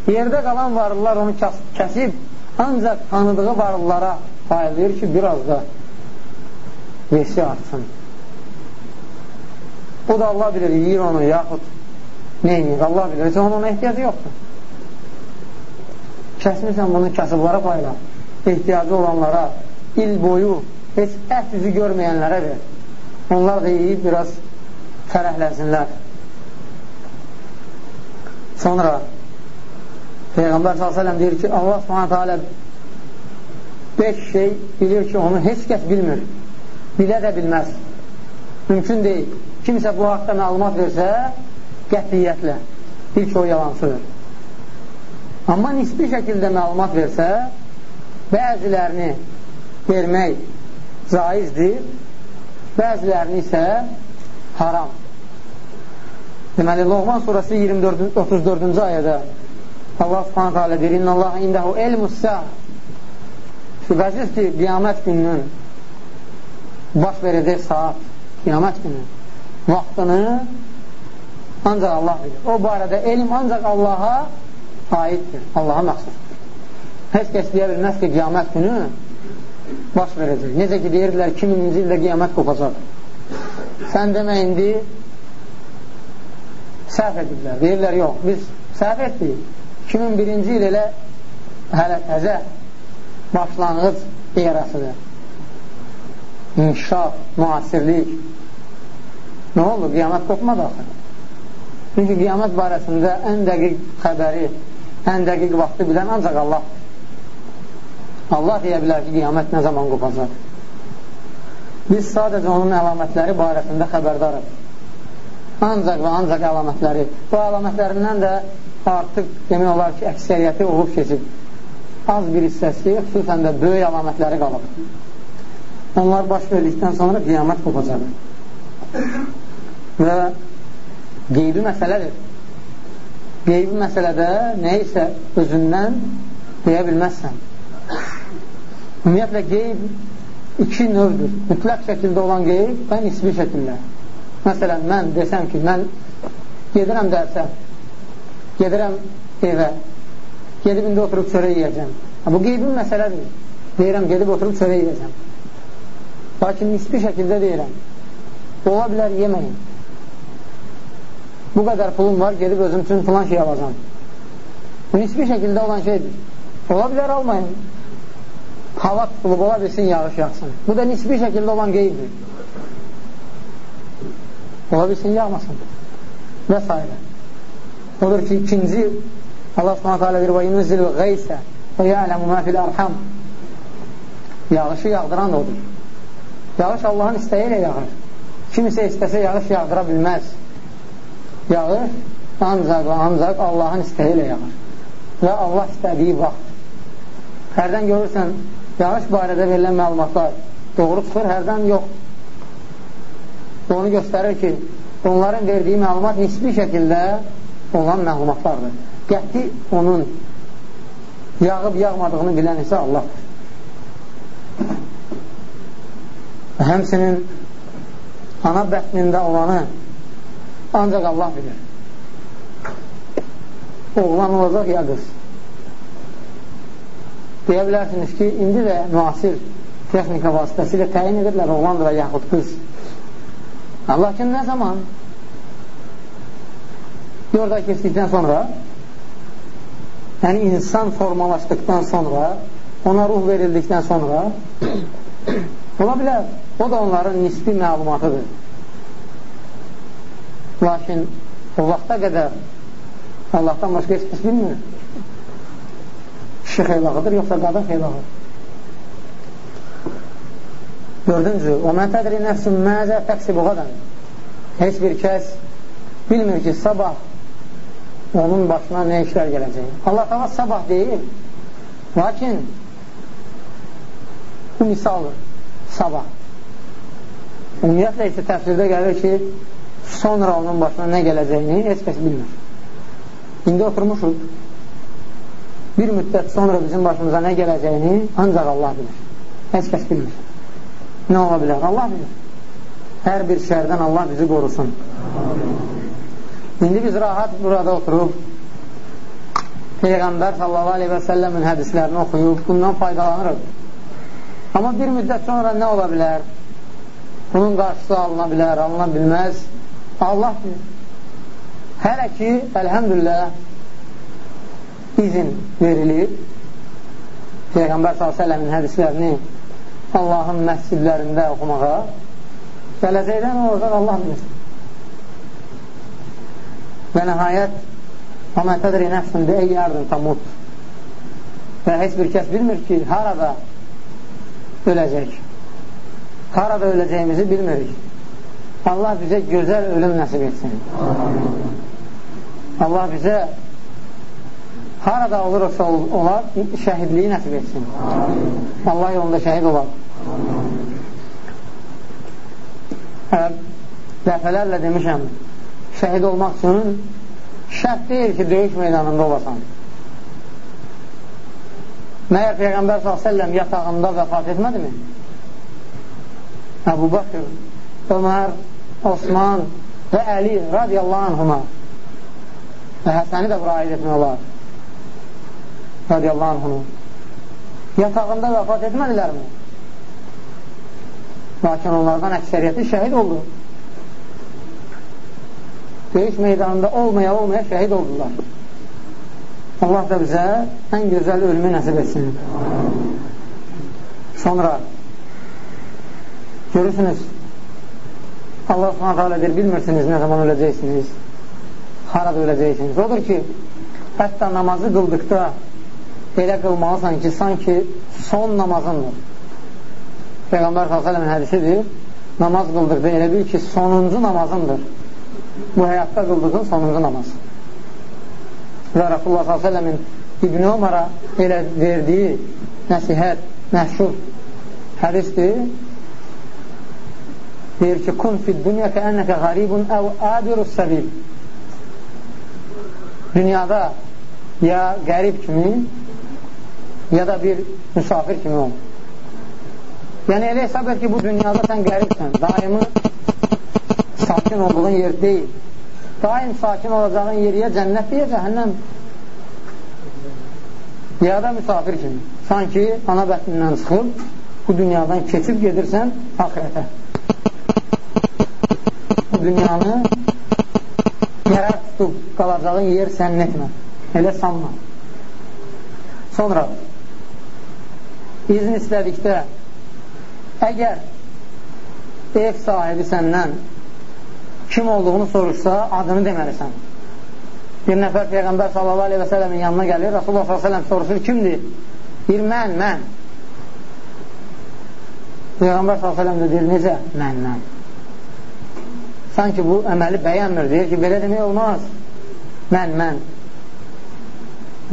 yerdə qalan varlılar onu kəsib ancaq tanıdığı varlılara paylayır ki, biraz da vesi artsın. O da Allah bilir, yiyir onu, yaxud neyinir, Allah bilir. Heç onun ehtiyacı yoxdur. Kəsmirsən bunu kasıblara payla, ehtiyacı olanlara, il boyu heç ət üzü görməyənlərə ver. Onlar da yiyib biraz fərəhlənsinlər. Sonra Peyğəmbər s.ə.v deyir ki, Allah s.ə.v beş şey bilir ki, onu heç kəs bilmir. Bilə də bilməz. Mümkün deyil. Kimsə bu haqda məlumat versə, qətiyyətlə ilk o yalansıdır. Amma nisbi şəkildə məlumat versə, bəzilərini vermək caizdir, bəzilərini isə haram. Deməli, Loğman surası 24, 34-cü ayədə Allah subhanət hələ deyir, İnna Allah indəhu elmussə Şübhəsiz ki, qiyamət gününün baş verəcək saat, qiyamət günü vaxtını ancaq Allah bilir. O barədə elm ancaq Allaha aiddir, Allaha məxsusdur. Heç kəs deyə bilməz ki, qiyamət günü baş verəcək. Necə ki, deyirdilər, 2000-ci ildə qiyamət qopacaq. Sən demə indi səhv ediblər. Deyirlər, yox, biz səhv etdik. 2001-ci il elə hələ təzə başlanğıc erasıdır. İnkişaf, müasirlik. Nə oldu? Qiyamət qopmadı axı. Çünki qiyamət barəsində ən dəqiq xəbəri, ən dəqiq vaxtı bilən ancaq Allah. Allah deyə bilər ki, qiyamət nə zaman qopacaq. Biz sadəcə onun əlamətləri barəsində xəbərdarıq. Ancaq və ancaq əlamətləri. Bu əlamətlərindən də artıq demək olar ki, əksəriyyəti olub keçib. Az bir hissəsi, xüsusən də böyük əlamətləri qalıb. Onlar baş verdikdən sonra qiyamət qopacaq. Və qeybi məsələdir. Qeybi məsələdə nə isə özündən deyə bilməzsən. Ümumiyyətlə, qeyb iki növdür. Mütləq şəkildə olan qeyb və nisbi şəkildə. Məsələn, mən desəm ki, mən gedirəm dərsə, gedirəm evə, gedib indi oturub çörək yiyəcəm. Bu qeybin məsələdir. Deyirəm, gedib oturub çörək yiyəcəm. Lakin nisbi şəkildə deyirəm. Ola bilər, yeməyin. Bu qədər pulum var, gedib özüm üçün filan şey alacam. Bu nisbi şəkildə olan şeydir. Ola bilər, almayın. Hava tutulub, ola bilsin, yağış yaxsın. Bu da nisbi şəkildə olan qeybdir. Ola bilsin, yağmasın. Və s. Odur ki, ikinci Allah subhanətə alə deyir, və yunuzil qeysə və yələmu mə fil ərham Yağışı yağdıran da odur. Yağış Allahın istəyi ilə yağır. Kimsə istəsə yağış yağdıra bilməz. Yağış ancaq və ancaq Allahın istəyi ilə yağır. Və Allah istədiyi vaxt. Hərdən görürsən, yağış barədə verilən məlumatlar doğru çıxır, hərdən yox. Onu göstərir ki, onların verdiyi məlumat nisbi şəkildə olan məlumatlardır. Qəti onun yağıb yağmadığını bilən isə Allahdır. Həmsinin ana bətnində olanı ancaq Allah bilir. Oğlan olacaq ya qız. Deyə bilərsiniz ki, indi də müasir texnika vasitəsilə təyin edirlər oğlandır və yaxud qız. Lakin nə zaman? Yorda keçdikdən sonra yəni insan formalaşdıqdan sonra ona ruh verildikdən sonra ola bilər O da onların nisbi məlumatıdır. Lakin o vaxta qədər Allahdan başqa heç kəs bilmir. Kişi xeylağıdır, yoxsa qadın xeylağıdır. Dördüncü, o mən tədri nəfsin məzə təqsi buğadan. Heç bir kəs bilmir ki, sabah onun başına nə işlər gələcək. Allah tava sabah deyil, lakin bu misaldır, sabah. Ümumiyyətlə isə təfsirdə gəlir ki, sonra onun başına nə gələcəyini heç kəs bilmir. İndi oturmuşuq, bir müddət sonra bizim başımıza nə gələcəyini ancaq Allah bilir. Heç kəs bilmir. Nə ola bilər? Allah bilir. Hər bir şərdən Allah bizi qorusun. İndi biz rahat burada oturub Peyğəmbər sallallahu aleyhi və səlləmin hədislərini oxuyub bundan faydalanırıq. Amma bir müddət sonra nə ola bilər? Bunun qarşısı alına bilər, alına bilməz. Allah bilir. Hələ ki, əlhəmdülillah, izin verilir. Peyğəmbər s.ə.v-in hədislərini Allahın məscidlərində oxumağa gələcəkdən olacaq Allah bilir. Və nəhayət Amma tədri nəfsin ey ardın tamut və heç bir kəs bilmir ki, harada öləcək. Harada öləcəyimizi bilmirik. Allah bizə gözəl ölüm nəsib etsin. Allah bizə harada olursa olar, şəhidliyi nəsib etsin. Allah yolunda şəhid olar. Dəfələrlə demişəm, şəhid olmaq üçün şərt deyil ki, döyüş meydanında olasan. Məyər Peyğəmbər s.ə.v yatağında vəfat etmədimi? Əbu Bakır, Ömər, Osman və Əli radiyallahu anhuma və Həsəni də bura aid etmək olar radiyallahu anhuma yatağında vəfat etmədilərmi? Lakin onlardan əksəriyyəti şəhid oldu döyüş meydanında olmaya olmaya şəhid oldular. Allah da bizə ən gözəl ölümü nəsib etsin. Sonra görürsünüz Allah subhanət hələ deyir, bilmirsiniz nə zaman öləcəksiniz, harada öləcəksiniz. Odur ki, hətta namazı qıldıqda elə qılmalısan ki, sanki son namazındır. Peyğəmbər s.ə.v-in hədisidir, namaz qıldıqda elə bil ki, sonuncu namazındır bu həyatda qıldığın sonuncu namaz. Və Rasulullah s.ə.v-in İbn Ömərə elə verdiyi nəsihət, məşhur hədisdir. Deyir ki, kun fid dünya ki, ənəkə qaribun əv adirus səbil. Dünyada ya qərib kimi, ya da bir müsafir kimi ol. Yəni, elə hesab et ki, bu dünyada sən qəribsən, daimi sakin olduğun yer deyil. Daim sakin olacağın yer ya cənnət ya cəhənnəm. Ya da müsafir kimi. Sanki ana bətnindən çıxıb bu dünyadan keçib gedirsən axirətə. Bu dünyanı qərar tutub qalacağın yer sənin etmə. Elə sanma. Sonra izin istədikdə əgər ev sahibi səndən kim olduğunu soruşsa, adını deməlisən. Bir nəfər Peyğəmbər sallallahu aleyhi və sələmin yanına gəlir, Rasulullah sallallahu aleyhi və sələm soruşur, kimdir? Deyir, mən, mən. Peyğəmbər sallallahu aleyhi və sələm deyir, necə? Mən, mən. Sanki bu əməli bəyənmir, deyir ki, belə demək olmaz. Mən, mən.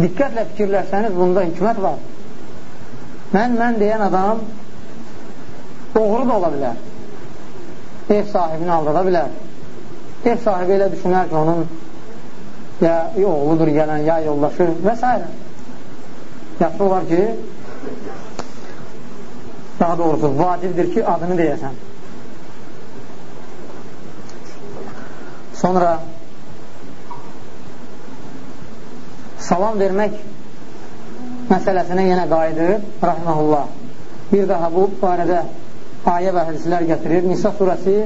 Diqqətlə fikirlərsəniz, bunda hikmət var. Mən, mən deyən adam doğru da ola bilər. Ev sahibini aldada bilər ev sahibi elə düşünər ki, onun ya oğludur gələn, ya yoldaşı və s. Yaxşı olar ki, daha doğrusu vacibdir ki, adını deyəsən. Sonra salam vermək məsələsinə yenə qayıdır, rəhməhullah. Bir daha bu barədə ayə və hədislər gətirir. Nisa surəsi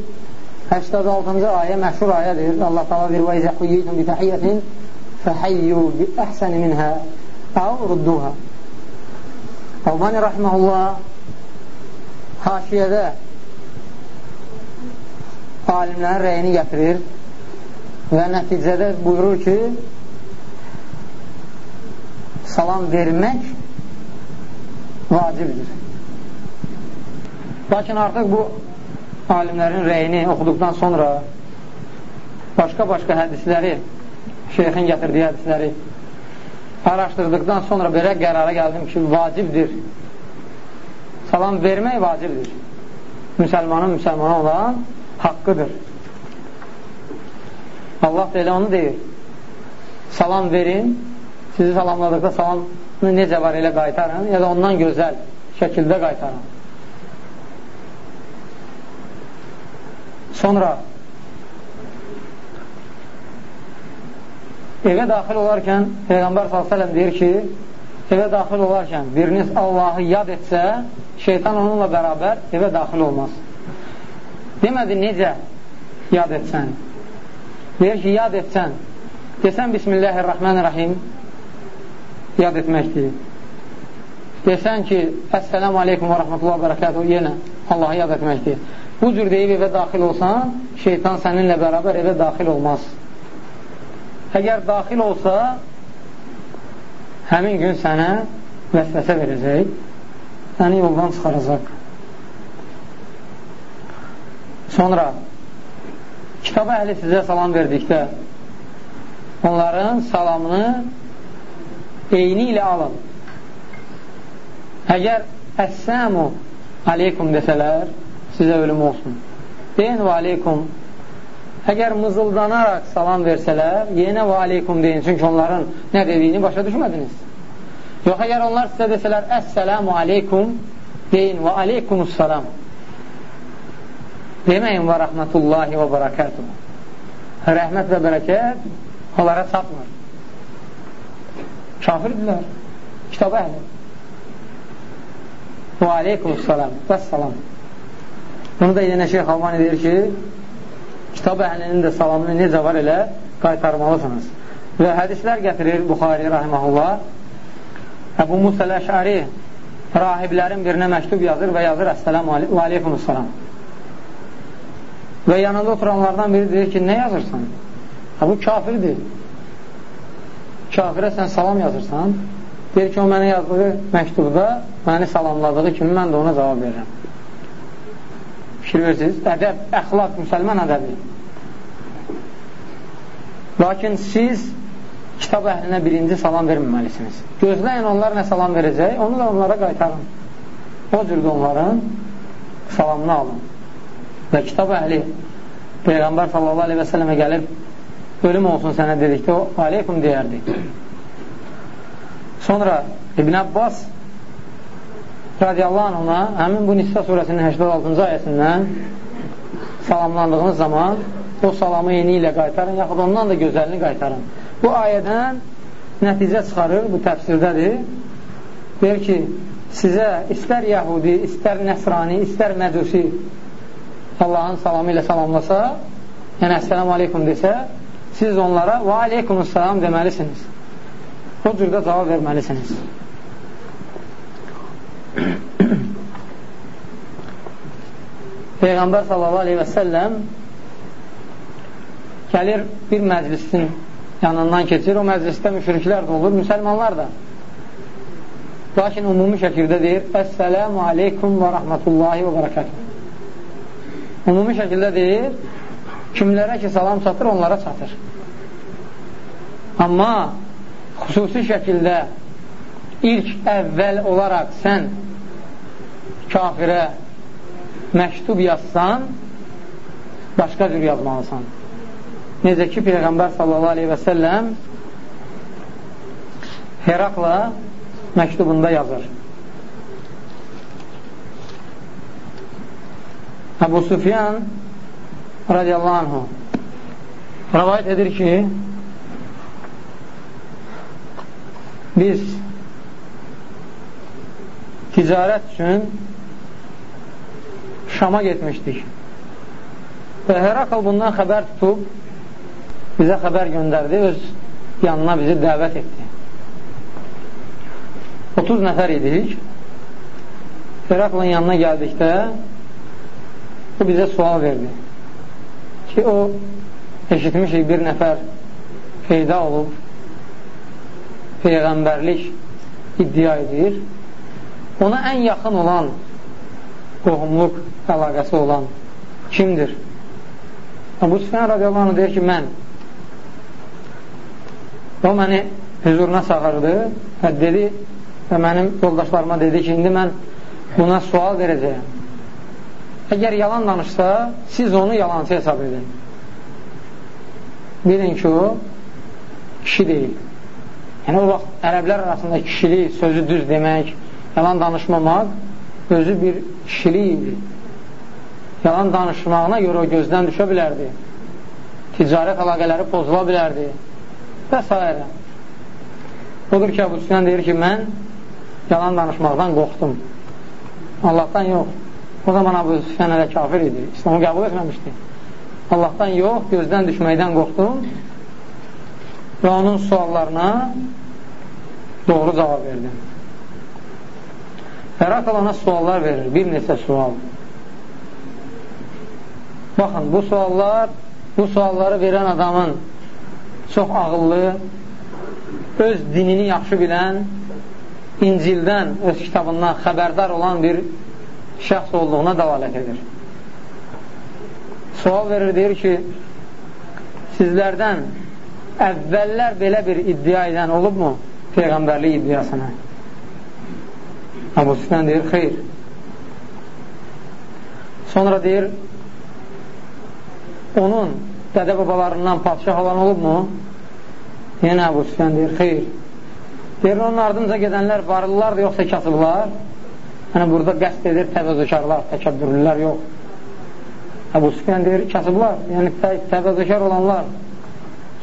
86-cı ayə məşhur ayədir. Allah təala deyir: "Və izə huyyitum bi tahiyyatin fəhayyu bi ahsani minha aw rudduha." Albani rahmehullah haşiyədə alimlərin rəyini gətirir və nəticədə buyurur ki, salam vermək vacibdir. Lakin artıq bu alimlərin rəyini oxuduqdan sonra başqa-başqa hədisləri, şeyxin gətirdiyi hədisləri araşdırdıqdan sonra belə qərara gəldim ki, vacibdir. Salam vermək vacibdir. Müsəlmanın müsəlmana olan haqqıdır. Allah da elə onu deyir. Salam verin, sizi salamladıqda salamı necə var elə qaytarın, ya da ondan gözəl şəkildə qaytarın. Sonra evə daxil olarkən Peyğəmbər s.ə.v deyir ki, evə daxil olarkən biriniz Allahı yad etsə, şeytan onunla bərabər evə daxil olmaz. Demədi, necə yad etsən? Deyir ki, yad etsən, desən Bismillahirrahmanirrahim, yad etməkdir. Desən ki, Əssəlamu aleykum və rəhmətullah və bərəkatuhu, yenə Allahı yad etməkdir. Bu cür deyib evə daxil olsan, şeytan səninlə bərabər evə daxil olmaz. Əgər daxil olsa, həmin gün sənə vəsvəsə verəcək, səni yoldan çıxaracaq. Sonra kitab əhli sizə salam verdikdə onların salamını eyni ilə alın. Əgər əssəmu aleykum desələr, sizə ölüm olsun. Deyin və aleykum Əgər mızıldanaraq salam versələr, yenə və aleykum deyin, çünki onların nə dediyini başa düşmədiniz. Yox, əgər onlar sizə desələr, əssəlamu aleykum, deyin və aleykumussalam. Deməyin və rəhmətullahi və barakatuhu. Rəhmət və bərəkət onlara çatmır. Kafirdirlər, kitab əhli. Və aleykumussalam, və salam. Bunu da yenə Şeyx Almani deyir ki, kitab əhlinin də salamını necə var elə qaytarmalısınız. Və hədislər gətirir Buxari rahiməhullah. Əbu Musa Əşəri rahiblərin birinə məktub yazır və yazır Əssəlamu aleykumussalam. Və yanında oturanlardan biri deyir ki, nə yazırsan? Ha, bu kafirdir. Kafirə sən salam yazırsan. Deyir ki, o mənə yazdığı məktubda məni salamladığı kimi mən də ona cavab verirəm. Fikir verirsiniz? Ədəb, əxlaq, müsəlman ədəbi. Lakin siz kitab əhlinə birinci salam verməməlisiniz. Gözləyin onlar nə salam verəcək, onu da onlara qaytarın. O cürdə onların salamını alın. Və kitab əhli Peyğəmbər sallallahu aleyhi və sələmə gəlib ölüm olsun sənə dedikdə o aleykum deyərdi. Sonra İbn Abbas radiyallahu anh ona həmin bu Nisa surəsinin 86-cı ayəsindən salamlandığınız zaman o salamı yeni ilə qaytarın, yaxud ondan da gözəlini qaytarın. Bu ayədən nəticə çıxarır, bu təfsirdədir. Deyir ki, sizə istər yəhudi, istər nəsrani, istər məcusi Allahın salamı ilə salamlasa, yəni əssəlamu aleykum desə, siz onlara və aleykumussalam deməlisiniz. O cürdə cavab verməlisiniz. Peyğəmbər sallallahu aleyhi və səlləm gəlir bir məclisin yanından keçir, o məclisdə müşriklər də olur, müsəlmanlar da. Lakin ümumi şəkildə deyir, Əssəlamu aleykum və rəhmətullahi və bərəkətuhu. Ümumi şəkildə deyir, kimlərə ki salam çatır, onlara çatır. Amma xüsusi şəkildə ilk əvvəl olaraq sən kafirə məktub yazsan, başqa cür yazmalısan. Necə ki, Peyğəmbər sallallahu aleyhi və səlləm Herakla məktubunda yazır. Əbu Sufyan radiyallahu anhu rəvayət edir ki, biz ticarət üçün Şama getmişdik. Və Herakl bundan xəbər tutub bizə xəbər göndərdi, öz yanına bizi dəvət etdi. 30 nəfər idik. Heraklın yanına gəldikdə o bizə sual verdi ki, o eşitmişik bir nəfər peyda olub peyğəmbərlik iddia edir. Ona ən yaxın olan qohumluq əlaqəsi olan kimdir? Abu Sufyan radiyallahu anh deyir ki, mən O məni hüzuruna çağırdı və dedi və mənim yoldaşlarıma dedi ki, indi mən buna sual verəcəyəm. Əgər yalan danışsa, siz onu yalancı hesab edin. Bilin ki, o kişi deyil. Yəni, o vaxt ərəblər arasında kişilik, sözü düz demək, yalan danışmamaq özü bir kişilik idi. Yalan danışmağına görə o gözdən düşə bilərdi. Ticarət əlaqələri pozula bilərdi və s. Odur ki, Əbu Süfyan deyir ki, mən yalan danışmaqdan qorxdum. Allahdan yox. O zaman Əbu Süfyan hələ kafir idi. İslamı qəbul etməmişdi. Allahdan yox, gözdən düşməkdən qorxdum və onun suallarına doğru cavab verdim. Herakl ona suallar verir, bir neçə sual. Baxın, bu suallar, bu sualları verən adamın çox ağıllı, öz dinini yaxşı bilən, İncildən, öz kitabından xəbərdar olan bir şəxs olduğuna dəlalət edir. Sual verir, deyir ki, sizlərdən əvvəllər belə bir iddia edən olubmu Peyğəmbərlik iddiasına? Əbu Süfyan deyir, xeyr. Sonra deyir, onun dədə babalarından padişah olan olubmu? Yenə Əbu Süfyan deyir, xeyr. Deyir, onun ardınca gedənlər varlılardır, yoxsa kasıblar? Yəni, burada qəst edir təvəzökarlar, təkəbbürlülər yox. Əbu Süfyan deyir, kasıblar, yəni təvəzökar olanlar.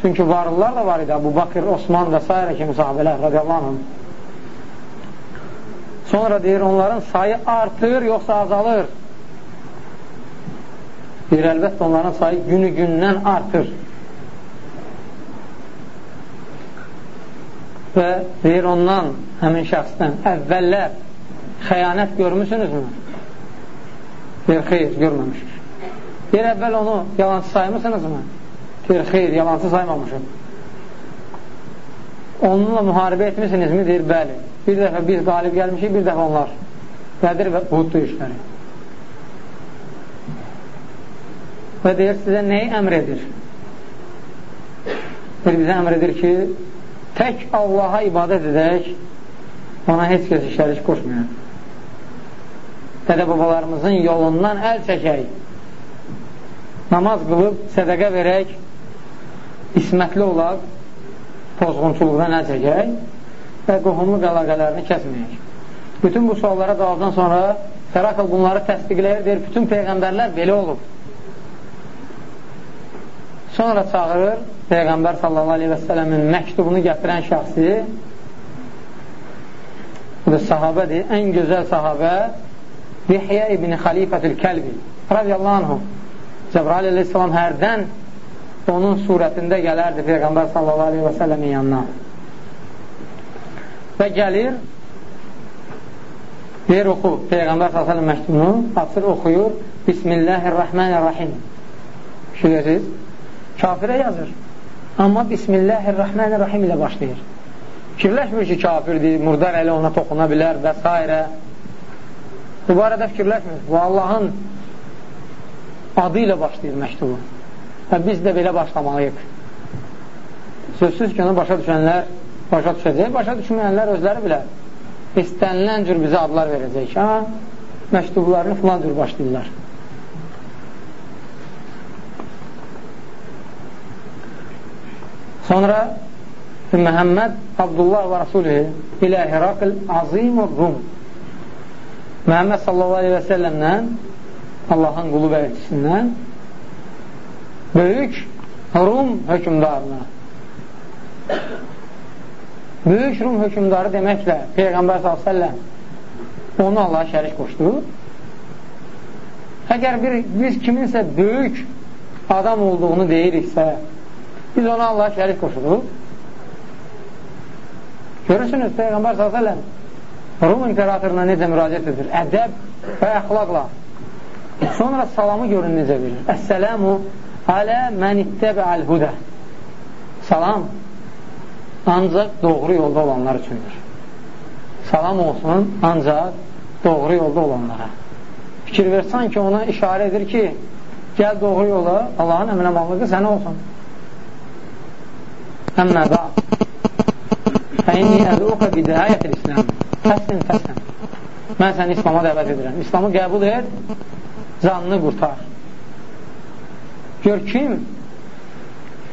Çünki varlılar da var idi, Əbu Bakır, Osman və s. kimi sahabələr, radiyallahu anh. Sonra deyir, onların sayı artır, yoxsa azalır. Deyir, əlbəttə onların sayı günü-gündən artır. Və deyir, ondan, həmin şəxsdən, əvvəllər xəyanət görmüsünüzmü? Deyir, xeyr, görməmişik. Deyir, əvvəl onu yalancı saymısınızmı? Deyir, xeyr, yalancı saymamışım. Onunla müharibə etmisinizmi? Deyir, bəli. Bir dəfə biz qalib gəlmişik, bir dəfə onlar. Qədir və Uhud döyüşləri. Və deyir, sizə nəyi əmr edir? Deyir, bizə əmr edir ki, tək Allaha ibadət edək, ona heç kəs şərik qoşmayaq. Dədə babalarımızın yolundan əl çəkək, namaz qılıb, sədəqə verək, ismətli olaq, pozğunçuluqdan əl çəkək və qohumluq əlaqələrini kəsməyək. Bütün bu suallara cavabdan sonra Fərakıl bunları təsdiqləyir, deyir, bütün peyğəmbərlər belə olub. Sonra çağırır Peyğəmbər sallallahu aleyhi və sələmin məktubunu gətirən şəxsi bu da sahabədir, ən gözəl sahabə Dihyə ibn Xalifətül Kəlbi radiyallahu anhum Cəbrail aleyhissalam hərdən onun surətində gələrdi Peyğəmbər sallallahu aleyhi və sələmin yanına və gəlir deyir oxu Peyğəmbər s.ə.v məktubunu açır, oxuyur Bismillahirrahmanirrahim şübhəsiz kafirə yazır amma Bismillahirrahmanirrahim ilə başlayır fikirləşmir ki, kafirdir, murdar əli ona toxuna bilər və s. Bu barədə fikirləşmir. Bu Allahın adı ilə başlayır məktubu. Və biz də belə başlamalıyıq. Sözsüz ki, onu başa düşənlər başa düşəcək, başa düşməyənlər özləri bilər. İstənilən cür bizə adlar verəcək. Ha, məktublarını filan cür başlayırlar. Sonra Məhəmməd Abdullah və Rasulühü ilə Herakl Azim Rum Məhəmməd sallallahu aleyhi və səlləmdən Allahın qulu və elçisindən böyük Rum hökümdarına Böyük Rum hökümdarı deməklə Peyğəmbər s.ə.v onu Allah şərik qoşdu. Əgər bir, biz kiminsə böyük adam olduğunu deyiriksə, biz ona Allah şərik qoşuruq. Görürsünüz, Peyğəmbər s.ə.v Rum imperatoruna necə müraciət edir? Ədəb və əxlaqla. Sonra salamı görün necə verir. Əssəlamu alə mən ittəbəəl hudə. Salam ancaq doğru yolda olanlar üçündür. Salam olsun ancaq doğru yolda olanlara. Fikir versən ki, ona işarə edir ki, gəl doğru yola, Allahın əminə mallıqı sənə olsun. Əmmə bəq. Fəyni əduqə bidayətil İslam. Təslim, təslim. Mən səni İslama dəvət edirəm. İslamı qəbul et, canını qurtar. Gör kim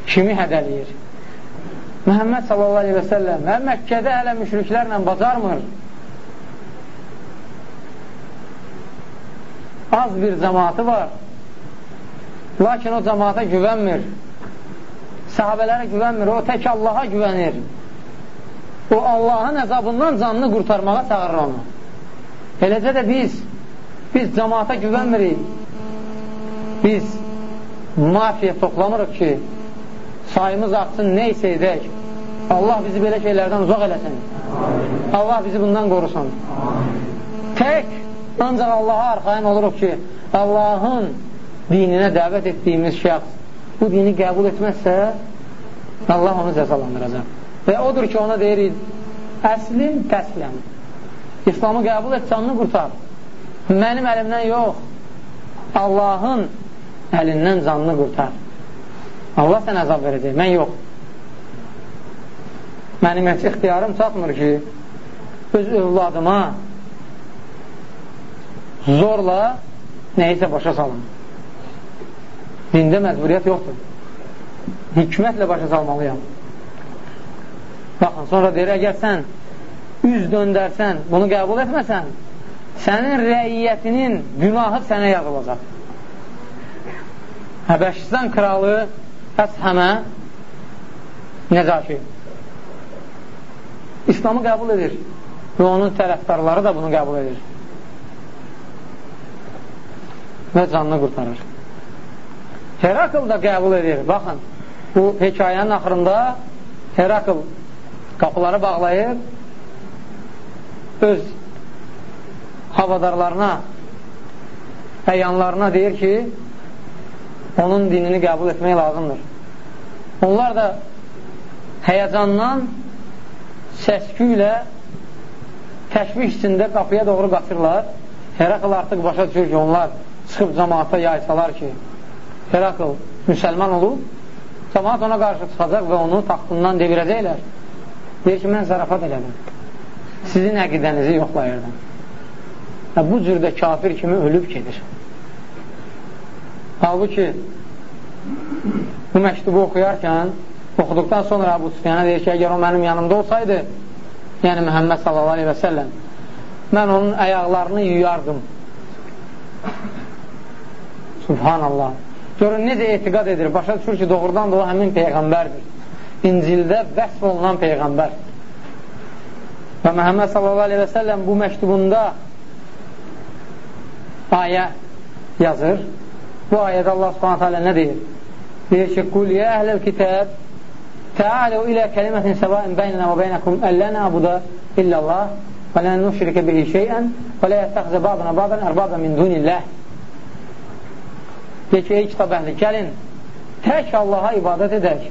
kimi hədəliyir Məhəmməd sallallahu aleyhi və səlləm və Məkkədə hələ müşriklərlə bacarmır. Az bir cəmatı var. Lakin o cəmaata güvənmir. Sahabələrə güvənmir. O tək Allaha güvənir. O Allahın əzabından canını qurtarmağa çağırır onu. Eləcə də biz, biz cəmaata güvənmirik. Biz mafiyə toplamırıq ki, sayımız artsın, nə isə edək. Allah bizi belə şeylərdən uzaq eləsin. Allah bizi bundan qorusun. Tək, ancaq Allaha arxain oluruq ki, Allahın dininə dəvət etdiyimiz şəxs bu dini qəbul etməzsə, Allah onu cəzalandıracaq. Və odur ki, ona deyirik, əslim təsləm. İslamı qəbul et, canını qurtar. Mənim əlimdən yox, Allahın əlindən canını qurtar. Allah sən əzab verəcək, mən yox. Mənim heç ixtiyarım çatmır ki, öz övladıma zorla nəyisə başa salın. Dində məcburiyyət yoxdur. Hikmətlə başa salmalıyam. Baxın, sonra deyir, əgər sən üz döndərsən, bunu qəbul etməsən, sənin rəiyyətinin günahı sənə yazılacaq. Həbəşistan kralı Əshəmə necə ki, İslamı qəbul edir və onun tərəfdarları da bunu qəbul edir və canını qurtarır. Herakl da qəbul edir. Baxın, bu hekayənin axırında Herakl qapıları bağlayır, öz havadarlarına, əyanlarına deyir ki, onun dinini qəbul etmək lazımdır. Onlar da həyəcandan səskü ilə təşvih içində qapıya doğru qaçırlar. Herakl artıq başa düşür ki, onlar çıxıb cəmaata yaysalar ki, Herakl müsəlman olub, cəmaat ona qarşı çıxacaq və onu taxtından devirəcəklər. Deyir ki, mən zarafat elədim. Sizin əqidənizi yoxlayırdım. Və bu cürdə kafir kimi ölüb gedir. Halbuki bu məktubu oxuyarkən, oxuduqdan sonra Əbu Süfyana deyir ki, əgər o mənim yanımda olsaydı, yəni Məhəmməd səlləm, mən onun əyaqlarını yuyardım. Subhanallah. Görün, necə etiqad edir, başa düşür ki, doğrudan da o həmin Peyğəmbərdir. İncildə vəsf olunan Peyğəmbər. Və Məhəmməd səlləm bu məktubunda ayə yazır. Bu ayədə Allah alə nə deyir? Deyir ki, Qul yə əhləl kitəb Təaləu ilə kəlimətin səvain bəynənə və bəynəkum əllə nəbuda illallah və lə nüşrikə bihi şeyən və lə yətəxzə badına badan ərbabə min dunilləh Deyir ki, ey kitab əhli, gəlin, tək Allaha ibadət edək,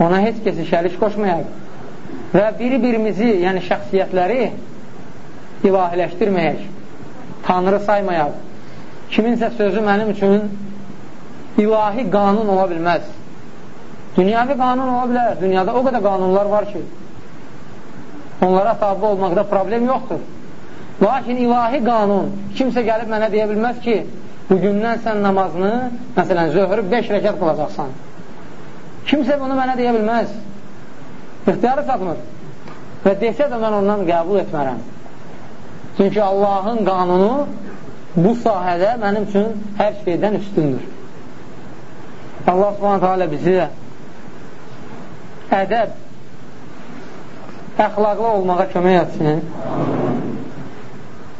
ona heç kəsi şərik qoşmayaq. Və biri-birimizi, yəni şəxsiyyətləri ilahiləşdirməyək, tanrı saymayaq. Kiminsə sözü mənim üçün ilahi qanun ola bilməz. Dünyavi qanun ola bilər. Dünyada o qədər qanunlar var ki, onlara tabi olmaqda problem yoxdur. Lakin ilahi qanun, kimsə gəlib mənə deyə bilməz ki, bugündən sən namazını, məsələn, zöhrü 5 rəkat qılacaqsan. Kimsə bunu mənə deyə bilməz. İxtiyarı çatmır. Və desə də mən ondan qəbul etmərəm. Çünki Allahın qanunu bu sahədə mənim üçün hər şeydən üstündür. Allah subhanətə alə bizi ədəb, əxlaqlı olmağa kömək etsin.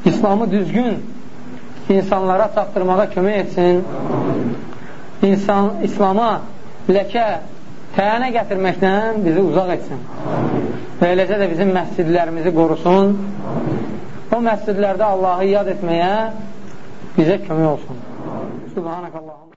İslamı düzgün insanlara çatdırmağa kömək etsin. İnsan, İslama ləkə, təyənə gətirməkdən bizi uzaq etsin. Və eləcə də bizim məscidlərimizi qorusun. O məscidlərdə Allahı yad etməyə bizə kömək olsun. Subhanəkəllah.